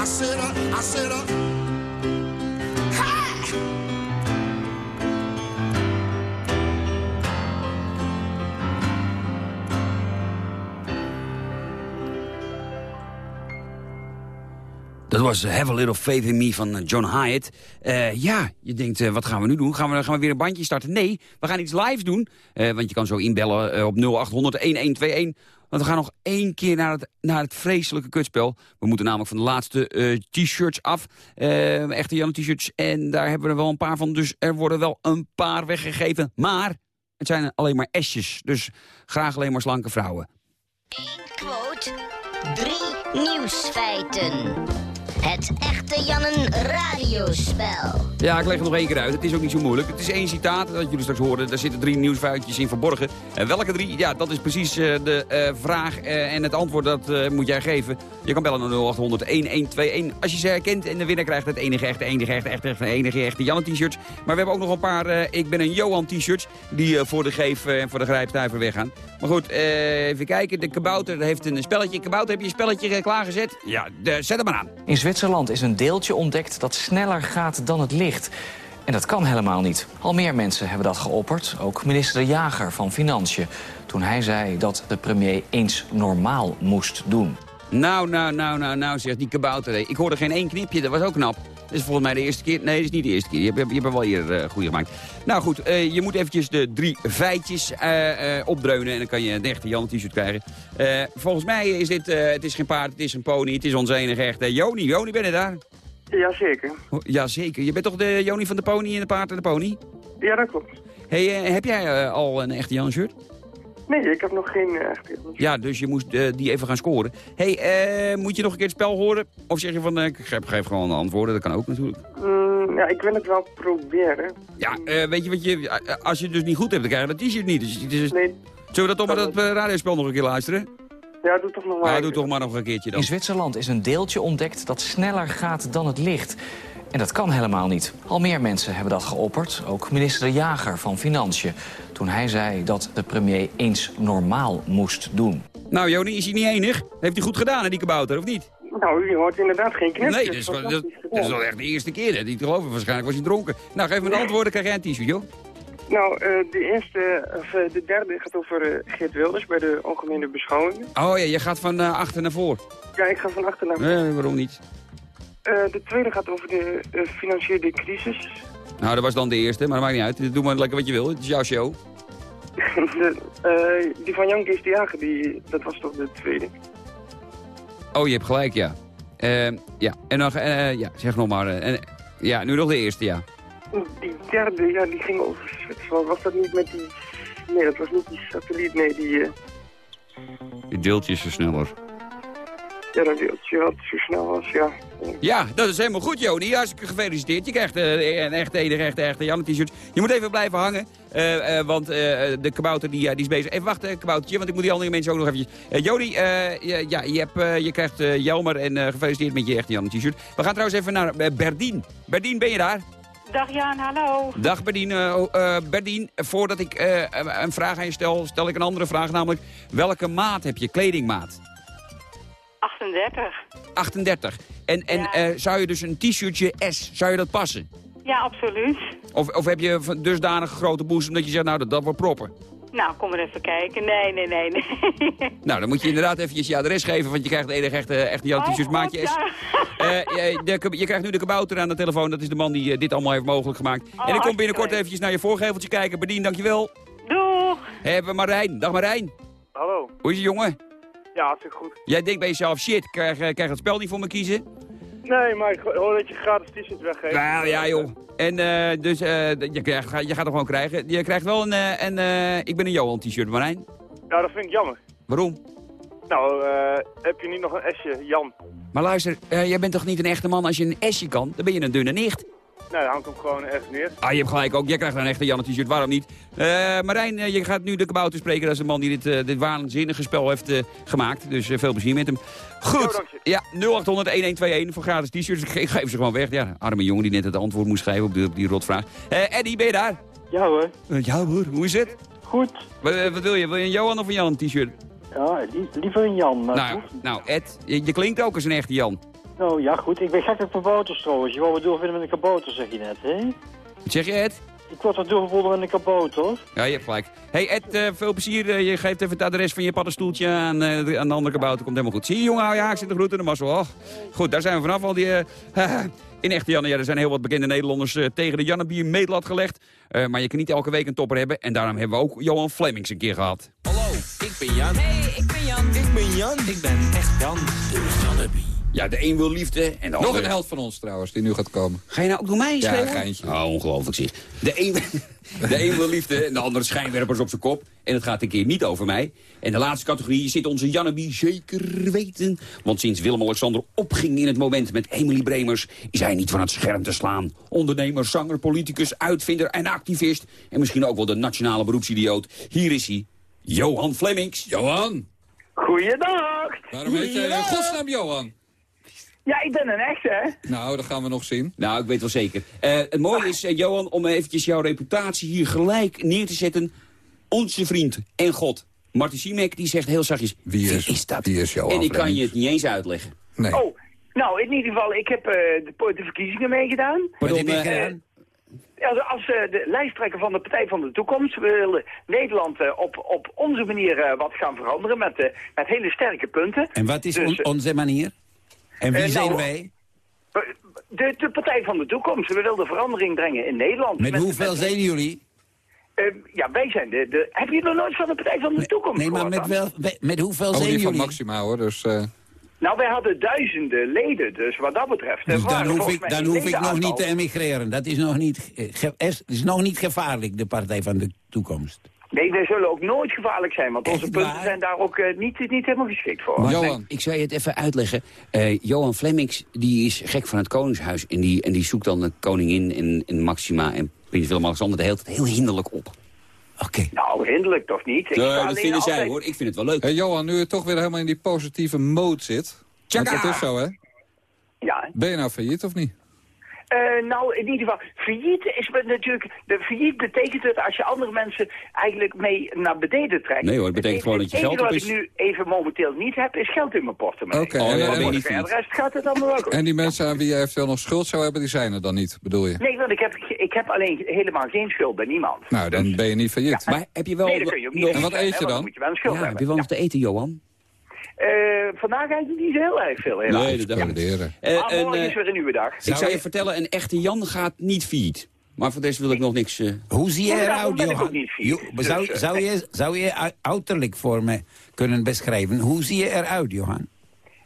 I said, uh, I said, uh. Dat was eh, Have a Little Faith in Me van eh, John Hyatt. Eh, ja, je denkt, wat gaan we nu doen? Gaan we, gaan we weer een bandje starten? Nee, we gaan iets live doen. Want je kan zo inbellen op 0800-1121. Want we gaan nog één keer naar het, naar het vreselijke kutspel. We moeten namelijk van de laatste eh, t-shirts af. Eh, echte Jan t-shirts. En daar hebben we er wel een paar van. Dus er worden wel een paar weggegeven. Maar het zijn alleen maar esjes. Dus graag alleen maar slanke vrouwen. Quote, drie nieuwsfeiten. Het echte Jannen radiospel. Ja, ik leg het nog één keer uit. Het is ook niet zo moeilijk. Het is één citaat dat jullie straks horen. Daar zitten drie nieuwsfeitjes in verborgen. En welke drie? Ja, dat is precies eh, de eh, vraag. eh, en het antwoord dat moet jij geven. Je kan bellen naar 0800 1121. Als je ze herkent en de winnaar krijgt het enige echte, enige echte, echte, echte, enige echte Janne t-shirts. Maar we hebben ook nog een paar Ik ben een Johan t-shirts. Die voor de geef en voor de grijpstuiver weggaan. Maar goed, even kijken. De kabouter heeft een spelletje. Kabouter, heb je een spelletje klaargezet? Ja, zet hem maar aan. In Zwitserland is een deeltje ontdekt dat sneller gaat dan het licht. En dat kan helemaal niet. Al meer mensen hebben dat geopperd. Ook minister De Jager van Financiën. Toen hij zei dat de premier eens normaal moest doen. Nou, nou, nou, nou, nou, zegt die kabouter. Ik hoorde geen één knipje, dat was ook knap. Dat is volgens mij de eerste keer. Nee, dat is niet de eerste keer. Je hebt, je hebt wel eerder uh, goede gemaakt. Nou goed, eh, je moet eventjes de drie feitjes eh, eh, opdreunen. En dan kan je een echte Jan t-shirt krijgen. Eh, volgens mij is dit, eh, het is geen paard, het is een pony. Het is onze enige echte Joni. Joni, ben je daar? Jazeker. Oh, Jazeker. Je bent toch de Joni van de pony en de paard en de pony? Ja, dat klopt. Hey, eh, heb jij eh, al een echte Jan shirt? Nee, ik heb nog geen uh, echte Ja, dus je moest eh, die even gaan scoren. hey, eh, moet je nog een keer het spel horen? Of zeg je van, eh, ik geef, gewoon de antwoorden, dat kan ook natuurlijk. Mm, ja, ik wil het wel proberen. Ja, eh, weet je wat je, eh, als je het dus niet goed hebt, dan krijg je dat t-shirt niet. Dus, dus- Nee. Zullen we dat toch maar dat eh, radiospel nog een keer luisteren? Ja, doe toch nog maar. Ja, doe toch maar nog een keertje dan. In Zwitserland is een deeltje ontdekt dat sneller gaat dan het licht. En dat kan helemaal niet. Al meer mensen hebben dat geopperd. Ook minister De Jager van Financiën. Toen hij zei dat de premier eens normaal moest doen. Nou, Joni, is hij niet enig? Heeft hij goed gedaan, hè, die kabouter, of niet? Nou, u hoort inderdaad geen knipjes. Nee, dat is, wel- dat, dat is wel echt de eerste keer, hè. Die te geloven, waarschijnlijk was hij dronken. Nou, geef me de antwoorden, krijg jij een t-shirt, joh. Nou, eh, de eerste, of eh, de derde gaat over eh, Geert Wilders bij de algemene beschouwingen. Oh ja, je gaat van achter naar voor. Ja, ik ga van achter naar Nee, waarom niet? De tweede gaat over de financiële crisis. Nou, dat was dan de eerste, maar dat maakt niet uit. Doe maar lekker wat je wil, het is jouw show. de, die van Jan Kees de Jager, die, dat was toch de tweede? Oh, je hebt gelijk, ja. Ja, en nog, eh, ja, zeg nog maar. en, ja, nu nog de eerste, ja. Die derde, ja, die ging over Zwitserland. Was dat niet met die... Nee, dat was niet die satelliet, nee, die... eh, Die deeltjes versneller. ja, dat deeltje wat zo snel was, ja. Ja, dat is helemaal goed, Joni. Hartstikke gefeliciteerd. Je krijgt eh, een echte, enige, echte, echte Jan t-shirt. Je moet even blijven hangen. Eh, eh, want eh, de kabouter die, die is bezig. Even wachten, kaboutertje, want ik moet die andere mensen ook nog eventjes... Eh, Jody, eh, ja, ja, je, hebt, eh, je krijgt eh, Jelmer en eh, gefeliciteerd met je echte Jan t-shirt. We gaan trouwens even naar Berdien. Berdien, ben je daar? Dag Jan, hallo. Dag Berdien. Eh, oh, eh, Berdien, voordat ik eh, een vraag aan je stel, stel ik een andere vraag. Namelijk, welke maat heb je, kledingmaat? 38. 38. En, en zou je dus een t-shirtje S, zou je dat passen? Ja, absoluut. Of, of heb je dusdanig grote boezem dat je zegt, nou, dat, dat wordt proppen? Nou, kom maar even kijken. Nee, nee, nee, nee. Nou, dan moet je inderdaad eventjes je adres geven, want je krijgt de enige echte, echte Jan Oh, maatje S. Eh, je, de- je krijgt nu de kabouter aan de telefoon, dat is de man die eh, dit allemaal heeft mogelijk gemaakt. en ik kom Oh, binnenkort eventjes naar je voorgeveltje kijken. Bedien, dankjewel. Doeg. Hebben we Marijn. Dag Marijn. Hallo. Hoe is het, jongen? Ja, hartstikke goed. Jij denkt bij jezelf, shit, ik krijg, eh, krijg het spel niet voor me kiezen? Nee, maar ik hoor dat je gratis t-shirts weggeeft. Nou ja, joh. En eh, dus eh, je, krijgt, je gaat er gewoon krijgen. Je krijgt wel een, eh, een ik ben een Johan t-shirt, Marijn. Ja, dat vind ik jammer. Waarom? Nou, eh, heb je niet nog een S'je, Jan? Maar luister, jij bent toch niet een echte man als je een S'je kan? Dan ben je een dunne nicht. Nee, dan hangt hem gewoon ergens neer. Ah, je hebt gelijk ook. Jij krijgt een echte Jan t-shirt, waarom niet? Eh, Marijn, eh, je gaat nu de kabouter spreken. Dat is de man die dit, eh, dit waanzinnige spel heeft gemaakt. Dus veel plezier met hem. Goed. Ja, 0800-1121 voor gratis t-shirts. Ik, ge- ik geef ze gewoon weg. Ja, arme jongen die net het antwoord moest schrijven op, de, op die rotvraag. Eh Eddie, ben je daar? Ja hoor. Ja hoor, hoe is het? Goed. Wat, wat wil je? Wil je een Johan of een Jan t-shirt? Ja, li- liever een Jan. Maar Nou, nou Ed, je, je klinkt ook als een echte Jan. Nou ja, goed. Ik ben gek op kabouters trouwens. Je wou me doorvinden met een kabouter, zeg je net, hè? Wat zeg je, Ed? Ik word wat doorgevonden met een kabouter. Ja, je hebt gelijk. hey Ed, eh, veel plezier. Eh, je geeft even het adres van je paddenstoeltje aan, eh, de, aan de andere kabouter. Komt helemaal goed. Zie je, jongen, hou je haaks in de groeten. De mazzel. Goed, daar zijn we vanaf. Al die, in echte Janne, ja, er zijn heel wat bekende Nederlanders tegen de Jannebier meetlat gelegd. Eh, maar je kan niet elke week een topper hebben. En daarom hebben we ook Johan Flemings een keer gehad. Hallo, ik ben Jan. Hey, ik ben Jan. Ik ben Jan. Ik ben echt Jan. De Janneby. Ja, de een wil liefde en de Nog ander... een held van ons trouwens, die nu gaat komen. Ga je nou ook door mij Ja, geintje. Oh, ongelooflijk zeg. De een, de een wil liefde en de andere schijnwerpers op zijn kop. En het gaat een keer niet over mij. En de laatste categorie zit onze Janneby zeker weten. Want sinds Willem-Alexander opging in het moment met Emily Bremers... is hij niet van het scherm te slaan. Ondernemer, zanger, politicus, uitvinder en activist. En misschien ook wel de nationale beroepsidioot. Hier is hij, Johan Flemings. Johan! Goeiedag! Waarom heet jij in godsnaam Johan? Ja, ik ben een echte, hè? Nou, dat gaan we nog zien. Nou, ik weet wel zeker. Eh, het mooie is, eh, Johan, om eventjes jouw reputatie hier gelijk neer te zetten. Onze vriend en God, Martin Simek, die zegt heel zachtjes... Wie is, dat? Wie is Johan en ik kan je het niet eens uitleggen. Nee. Oh, nou, in ieder geval, ik heb eh, de, de verkiezingen meegedaan. Pardon, heb je gedaan? Als, als de lijsttrekker van de Partij van de Toekomst we willen Nederland op, op onze manier wat gaan veranderen met, met hele sterke punten. En wat is Dus, on- onze manier? En wie eh, zijn nou, wij? De, de Partij van de Toekomst. We willen verandering brengen in Nederland. Met hoeveel zijn jullie? eh, ja, wij zijn de, de... Heb je nog nooit van de Partij van de Toekomst Nee, maar met, wel, met hoeveel Oh, zijn die van jullie? Maxima hoor, dus... eh, Nou, wij hadden duizenden leden, dus wat dat betreft... eh, Dus dan hoef ik, dan hoef ik nog niet te emigreren. Dat is nog niet, eh, is nog niet gevaarlijk, de Partij van de Toekomst. Nee, wij zullen ook nooit gevaarlijk zijn, want onze Echt punten waar? zijn daar ook eh, niet, niet helemaal geschikt voor. Maar Johan. Ik zou je het even uitleggen. Eh, Johan Flemings die is gek van het Koningshuis. En die, en die zoekt dan de koningin en, en Maxima en prins Willem-Alexander de hele tijd heel hinderlijk op. Oké. Nou, hinderlijk toch niet? Ik Nee, sta dat vinden zij hoor. Ik vind het wel leuk. hey, Johan, nu je toch weer helemaal in die positieve mode zit... Want Tjaka! dat is zo, hè? Ja, Ben je nou failliet of niet? Eh, nou, in ieder geval, failliet is natuurlijk... De failliet betekent het als je andere mensen eigenlijk mee naar beneden trekt. Nee hoor, het betekent gewoon dat je Het geld enige op wat is. ik nu even momenteel niet heb, is geld in mijn portemonnee. Oké, Oh, en, ja, je de rest gaat het allemaal wel goed. en die mensen aan wie jij eventueel nog schuld zou hebben, die zijn er dan niet, bedoel je? Nee, want ik heb, ik heb alleen helemaal geen schuld bij niemand. Nou, dan ben je niet failliet. Maar heb je wel... nee, dat kun je ook niet nog- En wat eet je dan? moet je wel een schuld Ja, heb hebben. je wel nog te eten, Johan? Eh, vandaag eigenlijk niet zo heel erg veel, helaas. Nee, dat ik. Waarderen. Eh, maar morgen eh, is weer een nieuwe dag. ik zou je vertellen, een echte Jan gaat niet failliet. Maar voor deze wil ik nog niks... eh, Hoe zie je Ja, eruit, Johan? niet. Jo- Dus, zou, zou, je, zou je uiterlijk voor me kunnen beschrijven? Hoe zie je eruit, Johan?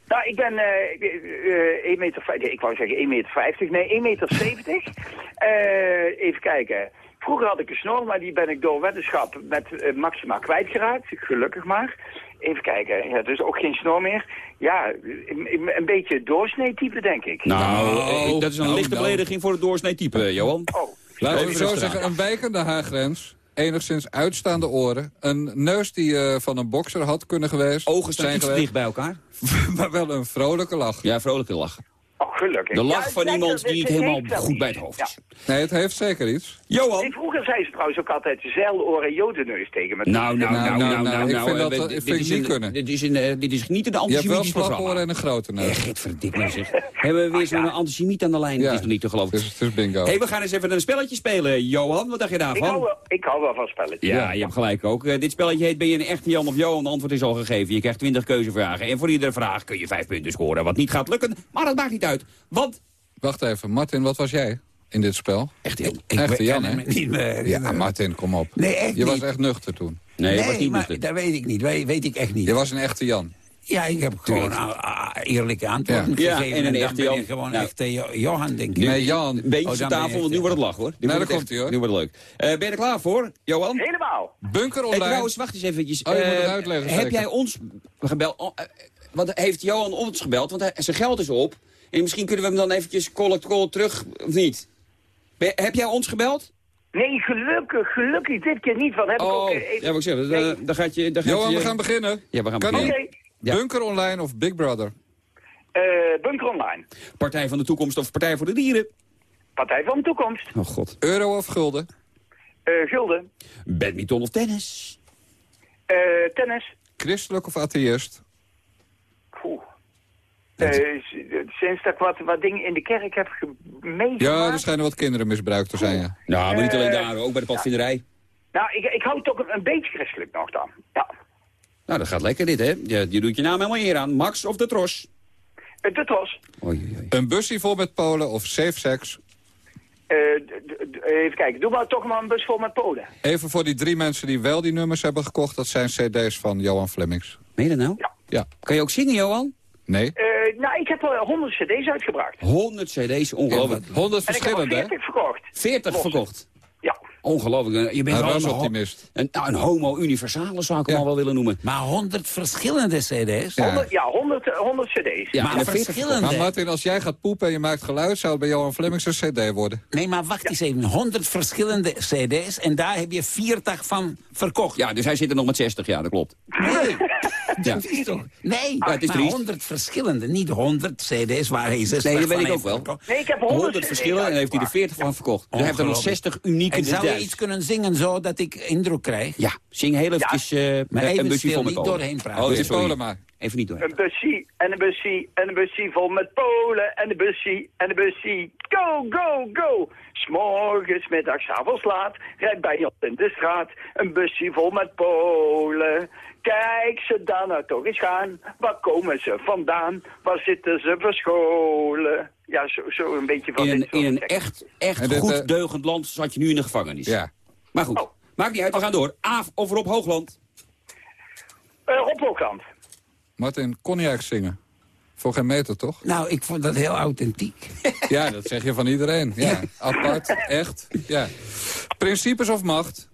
Nou, ik ben eh eh 1 meter, vijf- ik wou zeggen 1 meter 50, nee 1 meter 70. Eh, even kijken. Vroeger had ik een snor, maar die ben ik door weddenschap met Maxima kwijtgeraakt. Gelukkig maar. Even kijken, ja, dus ook geen snor meer. Ja, een, een beetje doorsnee-type, denk ik. Nou, eh, dat is een nou, lichte nou. belediging voor het doorsnee type, Johan. Oh, Laten we zo zeggen, een wijkende haargrens. enigszins uitstaande oren. Een neus die eh, van een bokser had kunnen geweest. Ogen zijn iets te geweest, dicht bij elkaar. maar wel een vrolijke lach. Ja, vrolijke lach. Oh, gelukkig. De lach Ja, van iemand die niet het helemaal goed bij het hoofd Ja. is. Nee, het heeft zeker iets. Johan? Vroeger zei ze trouwens ook altijd zeiloren en jodenneus tegen me. Nou, nou, nou, nou, nou, ik nou, vind eh, dat- dit- ik dit vind is niet een- kunnen. Dit is, een, eh, dit is niet een Je hebt wel antisemitisch en een grote neus. Echt verdikke zeg. Hebben we weer zo'n antisemiet aan de lijn? Ja. Het is nog niet te geloven. Het is, het is bingo. hey, we gaan eens even een spelletje spelen. Johan, wat dacht je Ik daarvan? hou, wel, ik hou wel van spelletjes. Ja, je hebt gelijk ook. Eh, dit spelletje heet Ben je een echte Jan of Johan? De antwoord is al gegeven. Je krijgt 20 keuzevragen. En voor iedere vraag kun je 5 punten scoren. Wat niet gaat lukken, maar dat maakt niet uit. Want... Wacht even, Martin, wat was jij in dit spel? Echt. Ik Echte kan Jan, hè? niet meer Ja. Martin, kom op. Nee, echt Je was niet. echt nuchter toen. Nee, dat was niet maar nuchter. dat weet ik niet. Weet, weet ik echt niet. Je was een echte Jan. Ja, ik heb gewoon ah, ah, eerlijke antwoorden Ja. gegeven. Ja, en een dan echte ben Jan. ik gewoon Nou. echte Jo- Johan, denk ik. Nee, Jan. Een beetje Oh, je tafel, want echt, nu wordt het lachen hoor. Nu Nou, wordt daar het komt-ie, hoor. Nu wordt het leuk. Eh, ben je er klaar voor, Johan? Helemaal. Bunker Hey, online. trouwens, wacht eens eventjes. Oh, je moet het Eh, uitleggen, Heb zeker. jij ons gebeld? Oh, eh, Want heeft Johan ons gebeld? Want hij- zijn geld is op. En misschien kunnen we hem dan eventjes call, call terug, of niet? Ben- heb jij ons gebeld? Nee, gelukkig, gelukkig dit keer niet. Want heb ik ook Oh, eh, even... ja, wat ik zeg. Nee. dan gaat je... Dan gaat Johan, je, we gaan beginnen. Ja, we gaan Kan beginnen. Oké, Ja. Bunker online of Big Brother? eh, Bunker Online. Partij van de Toekomst of Partij voor de Dieren? Partij van de Toekomst. Oh god. Euro of gulden? Eh, Gulden. Badminton of tennis? Eh, tennis. Christelijk of atheïst? Eh, s- sinds dat ik wat, wat dingen in de kerk heb ge- meegemaakt... Ja, er schijnen wat kinderen misbruikt te zijn, ja. Nou, maar niet alleen Eh, daar, ook bij de padvinderij. Nou, ik, ik hou toch een, een beetje christelijk nog dan. Ja. Nou, dat gaat lekker dit, hè? Je, je doet je naam helemaal eer aan. Max of de Tros? Eh, de Tros. Oei, oei. Een busje vol met Polen of safe sex? Eh, even kijken, doe maar toch maar een bus vol met Polen. Even voor die drie mensen die wel die nummers hebben gekocht. Dat zijn cd's van Johan Flemings. Meen je dat nou? Ja. Ja. Kan je ook zingen, Johan? Nee? Eh, nou, ik heb wel 100 cd's uitgebracht. 100 cd's, ongelooflijk. 100 En ik heb er verschillende, hè? 40 verkocht. 40 Losse. verkocht. Ja. Ongelooflijk. Je bent Een wel een, nou, een homo universale zou ik hem Ja. al wel willen noemen. Maar 100 verschillende cd's? Ja. 100, ja, 100, eh, 100 cd's. Ja, Maar en 40 verschillende. Maar Martin, als jij gaat poepen en je maakt geluid... zou het bij Flemings een cd worden. Nee, maar wacht eens even. 100 verschillende cd's en daar heb je 40 van verkocht. Ja, dus hij zit er nog met 60, ja, dat klopt. Nee, Ja. dat is toch... Nee, Ja, het is maar triest. 100 verschillende, niet 100 cd's waar hij 60 Nee, dat weet ik ook wel. Nee, ik heb 100, 100 verschillen en heeft hij er 40 van verkocht. Dus hij heeft er nog Ongelooflijk. 60 unieke En zou je iets kunnen zingen zo dat ik indruk krijg? Ja, zing heel eventjes eh, Maar een even busje stil, vol met niet Polen. doorheen praten. Oh, is sorry. Polen maar. Even niet doorheen. Een busje en een busje en een busje vol met Polen en een busje en een busje. Go, go, go! S'morgens, middags, avonds laat, rijdt bij ons in de straat. Een busje vol met Polen. Kijk ze daar nou toch eens gaan. Waar komen ze vandaan? Waar zitten ze verscholen? Ja, zo, zo een beetje van In een, dit soort in een echt, echt dit, goed eh, deugend land zat je nu in de gevangenis. Ja. Maar goed, Oh. maakt niet uit, we gaan door. Aaf of Rob Hoogland? Eh, Rob Hoogland. Martin, kon jij zingen? Voor geen meter, toch? Nou, ik vond dat heel authentiek. Ja, dat zeg je van iedereen. Ja, apart, echt. Ja. Principes of macht?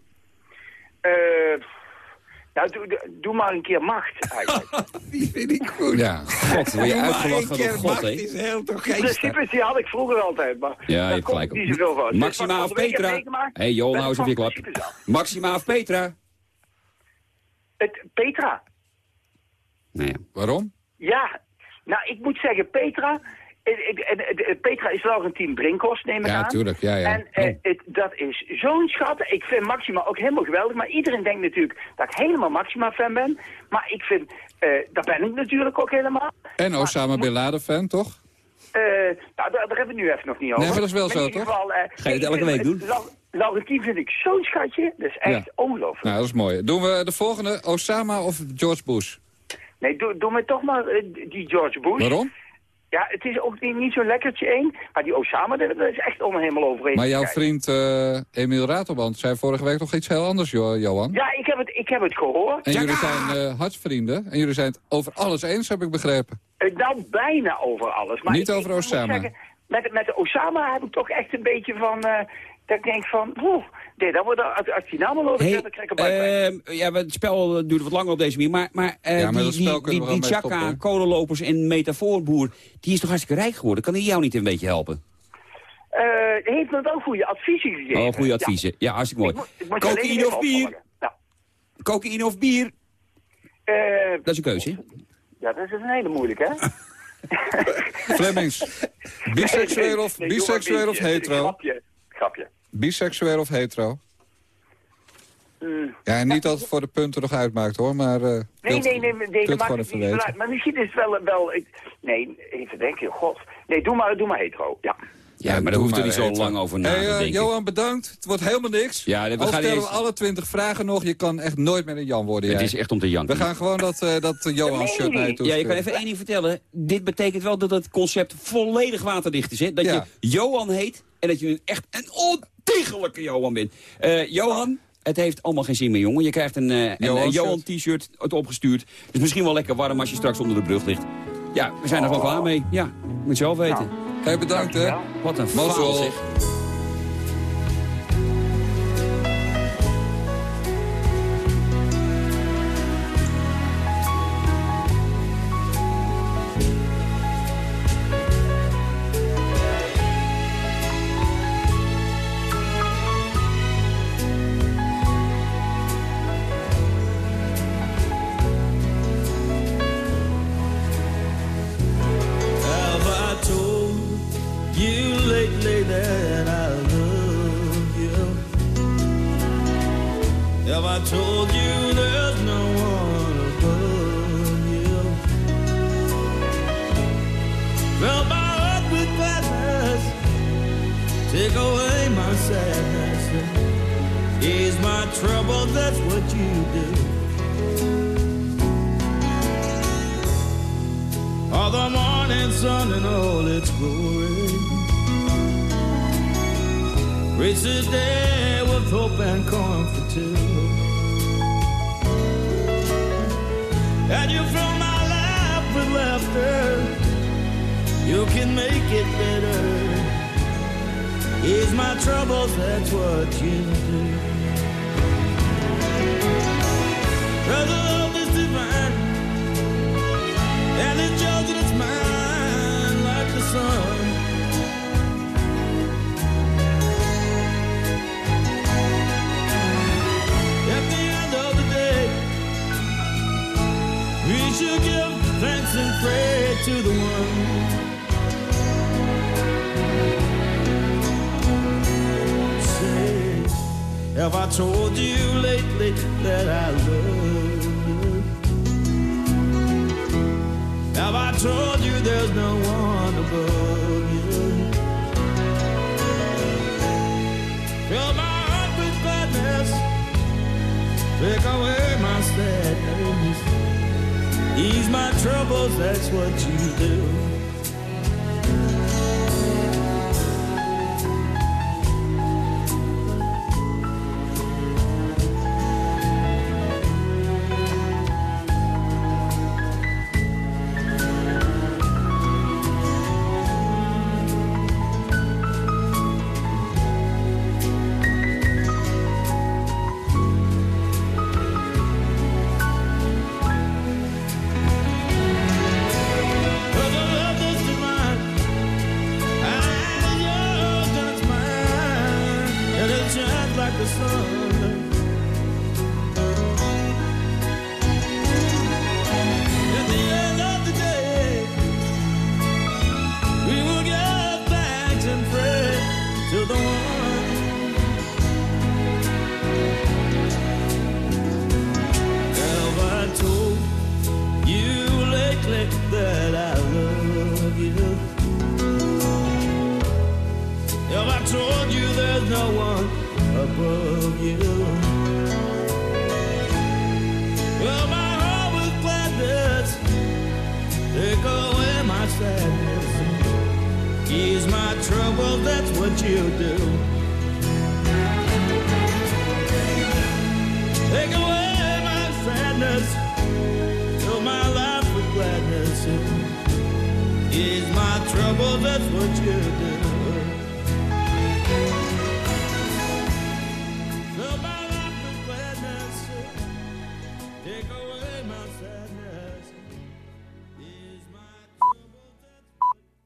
Eh, nou, doe, doe- doe maar een keer macht eigenlijk. Die vind ik goed. Ja. God, word je uitgelachen door keer God, hè? is heel toch principes die had ik vroeger altijd, maar Ja, je daar hebt komt gelijk. niet zoveel van. Maxima Dus of Petra? hey, ben nou eens even je klap. Maxima of Petra? Het, Petra. Ja. Waarom? Ja, nou, ik moet zeggen, Petra... Petra is Laurentien Brinkhorst, neem ik Ja, aan. tuurlijk, ja, ja. En eh, het, dat is zo'n schat. Ik vind Maxima ook helemaal geweldig. Maar iedereen denkt natuurlijk dat ik helemaal Maxima-fan ben. Maar ik vind, eh dat ben ik natuurlijk ook helemaal. En Osama Bin Laden fan, toch? Eh, nou, daar, daar hebben we nu even nog niet over. Nee, maar dat is wel zo, toch? geval, Ga je het elke week doen? Lau- Laurentien vind ik zo'n schatje. Dat is echt Ja. ongelooflijk. Nou, dat is mooi. Doen we de volgende, Osama of George Bush? Nee, doe, doe me toch maar die George Bush. Waarom? Ja, het is ook niet, niet zo'n lekkertje één. Maar die Osama, daar daar is echt om helemaal. Maar jouw vriend eh Emiel Ratelband zei vorige week nog iets heel anders, Jo- Johan. Ja, ik heb het, ik heb het gehoord. En jullie zijn eh hartsvrienden. En jullie zijn het over alles eens, heb ik begrepen. Eh, nou, bijna over alles. Maar Niet ik- over ik Osama. zeggen, met, met de Osama heb ik toch echt een beetje van... dat ik denk van, oeh, nee, dat wordt, als, als die naam al over Hey, dan krijg ik een ehm, ja, het spel duurt wat langer op deze manier. Maar, maar, eh, Ja, maar die, die, die, Chaka, kolenlopers en metafoorboer... die is toch hartstikke rijk geworden? Kan die jou niet een beetje helpen? Eh, heeft me wel goede adviezen gegeven. Oh, goede adviezen. Ja, hartstikke mooi. Cocaïne of bier? Ja. Cocaïne of bier? Eh, Dat is een keuze, hè? ja, dat is een hele moeilijke, hè? Flemings, biseksueel of, biseksueel of hetero? Grapje, grapje. Biseksueel of hetero? Mm. Ja, en niet dat het voor de punten nog uitmaakt hoor, maar... eh Nee, wilt- nee, nee, nee, dat maakt het niet uit. Maar misschien is het wel... wel ik, nee, even denken, oh god. Nee, doe maar, doe maar hetero, ja. Ja, maar daar hoeft er niet zo lang over na Hey, te denken. Johan, bedankt. Het wordt helemaal niks. Ja, we Al gaan stellen we eerst- alle twintig vragen nog. Je kan echt nooit meer een Jan worden. Het jij. is echt om te janken. We gaan gewoon dat, eh dat Johan-shirt naar je toe Ja, je kan even één ding vertellen. Dit betekent wel dat het concept volledig waterdicht is. Hè? Dat Ja. je Johan heet en dat je een echt een ontiegelijke Johan bent. Eh, Johan, het heeft allemaal geen zin meer, jongen. Je krijgt een, eh, een, Johan een shirt. Johan-t-shirt het opgestuurd. Dus misschien wel lekker warm als je straks onder de brug ligt. Ja, we zijn er wel klaar mee. Ja, moet je zelf weten. Hey, bedankt hè. Wat een faal zeg. Take away my sadness, ease my troubles. That's what you do.